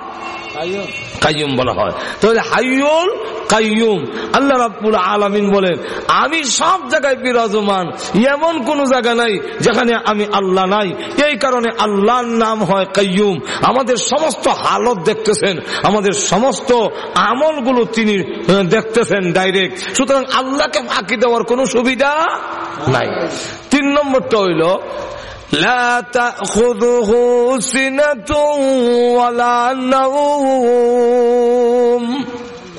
কাইয়ুম। বলা হয়। তাহলে হাইয়ুল কাইয়ুম। আল্লাহ রাব্বুল আলামিন বলেন, আমি সব জায়গায় বিরাজমান, এমন কোন জায়গা নাই যেখানে আমি আল্লাহ নাই। এই কারণে আল্লাহর নাম হয় কাইয়ুম। আমাদের সমস্ত হালত দেখতেছেন, আমাদের সমস্ত আমলগুলো তিনি দেখতেছেন ডাইরেক্ট সুতরাং আল্লাহকে ফাঁকি দেওয়ার কোনো সুবিধা নাই। তিন নম্বরটা হইল لا تأخذه سنة ولا نوم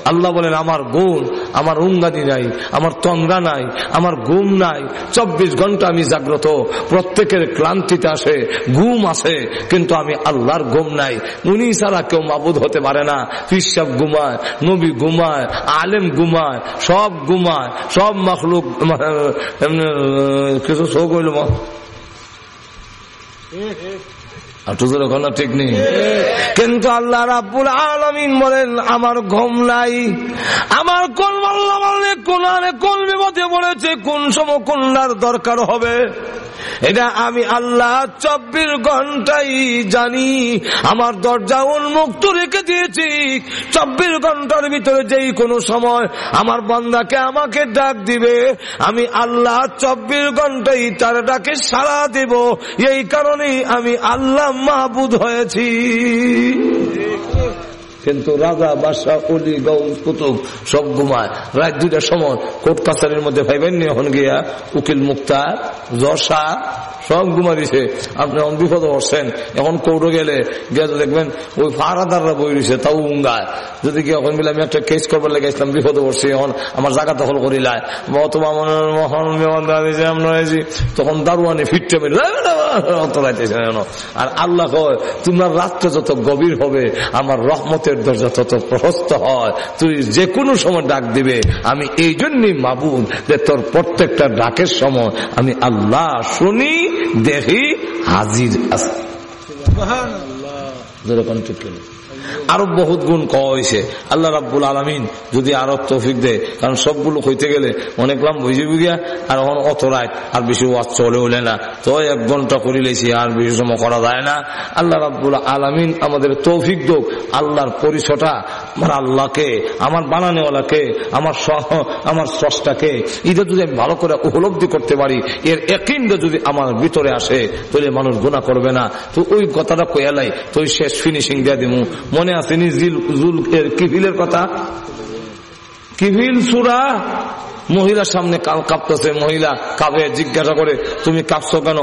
আল্লাহ বলেন আমার গুণ আমার উঙ্গাদি নাই আমার তন্দ্রা নাই আমার ঘুম নাই চব্বিশ ঘন্টা আমি জাগ্রত প্রত্যেকের ক্লান্তিতে আসে ঘুম আসে কিন্তু আমি আল্লাহর ঘুম নাই উনি ছাড়া কেউ মাবুদ হতে পারে না পিসাব ঘুমায় নবী ঘুমায় আলেম ঘুমায় সব ঘুমায় সব মখলুক কিছু শোক হইল E. e. ঠিক নেই। কিন্তু আল্লাহ রাব্বুল আলমিন বলেন আমার ঘুম নাই। আমার কোন আল্লাহ বলে কোন কোন বিপদে বলেছে কোন সময় কন্যার দরকার হবে? এটা আমি আল্লাহ চব্বিশ ঘন্টাই জানি। আমার দরজা উন্মুক্ত রেখে দিয়েছি। চব্বিশ ঘণ্টার ভিতরে যেই কোনো সময় আমার বন্দাকে আমাকে ডাক দিবে আমি আল্লাহ চব্বিশ ঘন্টাই তার ডাকে সাড়া দেব। এই কারণেই আমি আল্লাহ মাহবুদ হয়েছি। কিন্তু রাজা, বাদশাহ, অলি গৌস কুতুব সব ঘুমায়। রাত দুইটার সময় কোর্ট কাছারির মধ্যে ভাইবেন হন গিয়া উকিল মুক্তার জশা সব ঘুমা দিছে। আপনি বিপদ হচ্ছেন এখন কৌটো গেলে গিয়ে দেখবেন ওই ফারাদাররা বই রয়েছে, তাও উঙ্গায়। যদি কি এখন মিলে আমি একটা কেস করবার লেগে ইসলাম বিপদ পড়ছি, এখন আমার জায়গা দখল করিলায় অথবা মহান তখন দারুয়ানি ফিরতে মেরে আর আল্লাহ কয়, তোমার রাত্রে যত গভীর হবে, আমার রহমতের দরজা তত প্রশস্ত হয়। তুই যে কোনো সময় ডাক দিবে, আমি এই জন্যই মাবুদ যে তোর প্রত্যেকটা ডাকের সময় আমি আল্লাহ শুনি দেখি হাজির আছে। আরও বহুত গুণ কওয়া হয়েছে আল্লাহ রাব্বুল আলমিন যদি আরও তৌফিক দেয়, কারণ সবগুলো হইতে গেলে অনেক লাম বুঝে বুঝিয়া আর এখন অত রায় আর বেশি ওয়াজ চলে হলে না। তো এক ঘণ্টা করিলেছি আর বেশি সময় করা যায় না। আল্লাহ রাব্বুল আলমিন আমাদের তৌফিক দোক, আল্লাহর পরিচয়টা আমার আল্লাহকে, আমার বানানেওয়ালাকে, আমার আমার স্রষ্টাকে, এটা যদি আমি ভালো করে উপলব্ধি করতে পারি, এর একইন্দ যদি আমার ভিতরে আসে, তাহলে মানুষ গুণা করবে না। তো ওই কথাটা কয়ালাই তো শেষ ফিনিশিং দিয়ে দিমু। মনে আসেনি কিফিলের কথা? কিফিল সুরা মহিলার সামনে কাল কাঁপতেছে, মহিলা কাবে জিজ্ঞাসা করে, তুমি কাঁপছো কেন?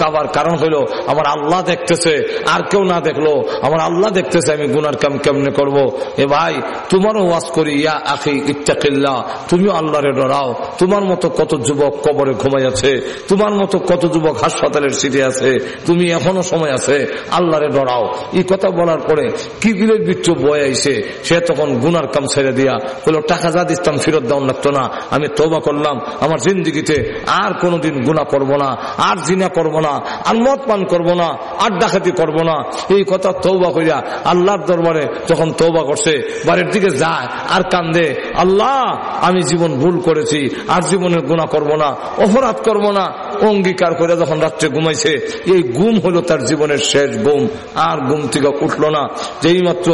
কাবার কারণ হইল, আমার আল্লাহ দেখতেছে, আর কেউ না দেখল। আমার আল্লাহ দেখতেছে, আমি গুনার কাম কেমনে করব। এ ভাই, তোমারও ওয়াজ করি, ইয়া আখি ইত্তাকিল্লা তুমিও আল্লাহরে ডরাও। তোমার মতো কত যুবক কবরে ঘুমাই আছে, তোমার মতো কত যুবক হাসপাতালের সিটে আছে, তুমি এখনও সময় আছে, আল্লাহরে ডরাও। এই কথা বলার পরে কি বিলের বিচ্ছু বয়ে আইসে সে তখন গুনার কাম ছেড়ে দিয়া বলল টাকা যা দিতাম ফেরত দেওয়া লাগতো না, আমি তোবা করলাম, আমার জিন্দিগিতে আর কোনোদিন গুণা করব না, আর জিনা করব না, আর মত পান করব না, আর ডাকাতি করব না। এই কথা তৌবা করিয়া আল্লাহর দরবারে যখন তৌবা করছে, বাড়ির দিকে যায় আর কান্দে, আল্লাহ, আমি জীবন ভুল করেছি, আর জীবনের গুণা করব না, অপরাধ করব না। অঙ্গীকার করে যখন রাত্রে ঘুমাইছে, এই গুম হলো তার জীবনের শেষ গুম আর গুম থেকে উঠল না। যেই মাত্র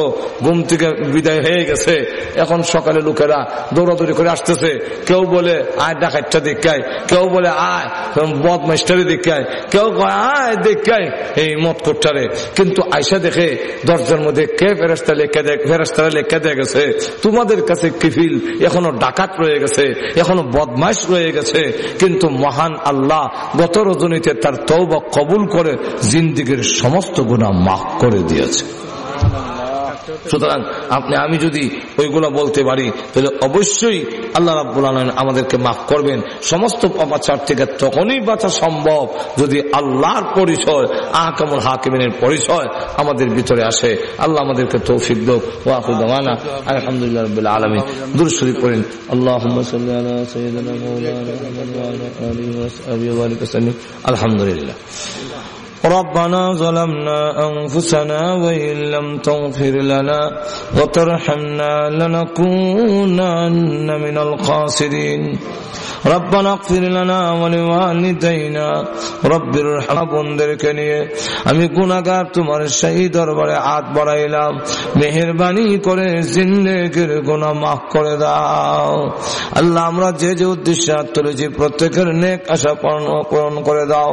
গুম থেকে বিদায় হয়ে গেছে, এখন সকালে লোকেরা দৌড়াদৌড়ি করে আসতেছে। কেউ বলে, আয় ডাকাতটা দেখায় কেউ বলে, আয় বদ মাস্টারে দেখায় কেউ আয় দেখায় এই মত করটারে কিন্তু আয়সা দেখে দরজার মধ্যে কে ফেরস্তা লেখা দেখ ফেরস্তারা লেখা দিয়ে গেছে, তোমাদের কাছে কিফিল এখনও ডাকাত রয়ে গেছে, এখনও বদমাইশ রয়ে গেছে, কিন্তু মহান আল্লাহ গত রজনীতে তার তৌবা কবুল করে জিন্দিগির সমস্ত গুণা মাফ করে দিয়েছে। সুতরাং আপনি, আমি যদি ওইগুলো বলতে পারি, তাহলে অবশ্যই আল্লাহ রাবুল আলম আমাদেরকে মাফ করবেন। সমস্ত পাপাচার থেকে তখনই বাঁচা সম্ভব যদি আল্লাহর পরিচয়, আহকামুল হাকিমিনের পরিচয় আমাদের ভিতরে আসে। আল্লাহ আমাদেরকে তৌফিক দোক ওয়াকুদ্দানা আলহামদুলিল্লাহ রবিল্লা আলমী দুরুশ্বরী করেন আল্লাহ আলহামদুলিল্লাহ। ربنا ظلمنا أنفسنا وإن لم تغفر لنا وترحمنا لنكونن من الخاسرين ربنا اغفر لنا ولوالدينا রব্বির বোনদেরকে নিয়ে আমি গুণাগার তোমার সেই দরবারে হাত বাড়াইলাম মেহরবানি করে জিন্দেগের গুণা মাফ করে দাও আল্লাহ আমরা যে যে উদ্দেশ্যে হাত তুলেছি প্রত্যেকের নেক আশা পূরণ করে দাও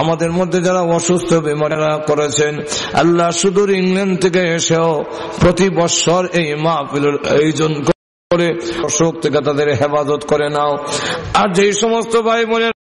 আমাদের মধ্যে যারা অসুস্থ বিমারেরা করেছেন। আল্লাহ সুদূর ইংল্যান্ড থেকে এসেও প্রতি বৎসর এই মাহফিলের আয়োজন করে অসুখ থেকে তাদের হেফাজত করে নাও। আর যে সমস্ত ভাই বোনের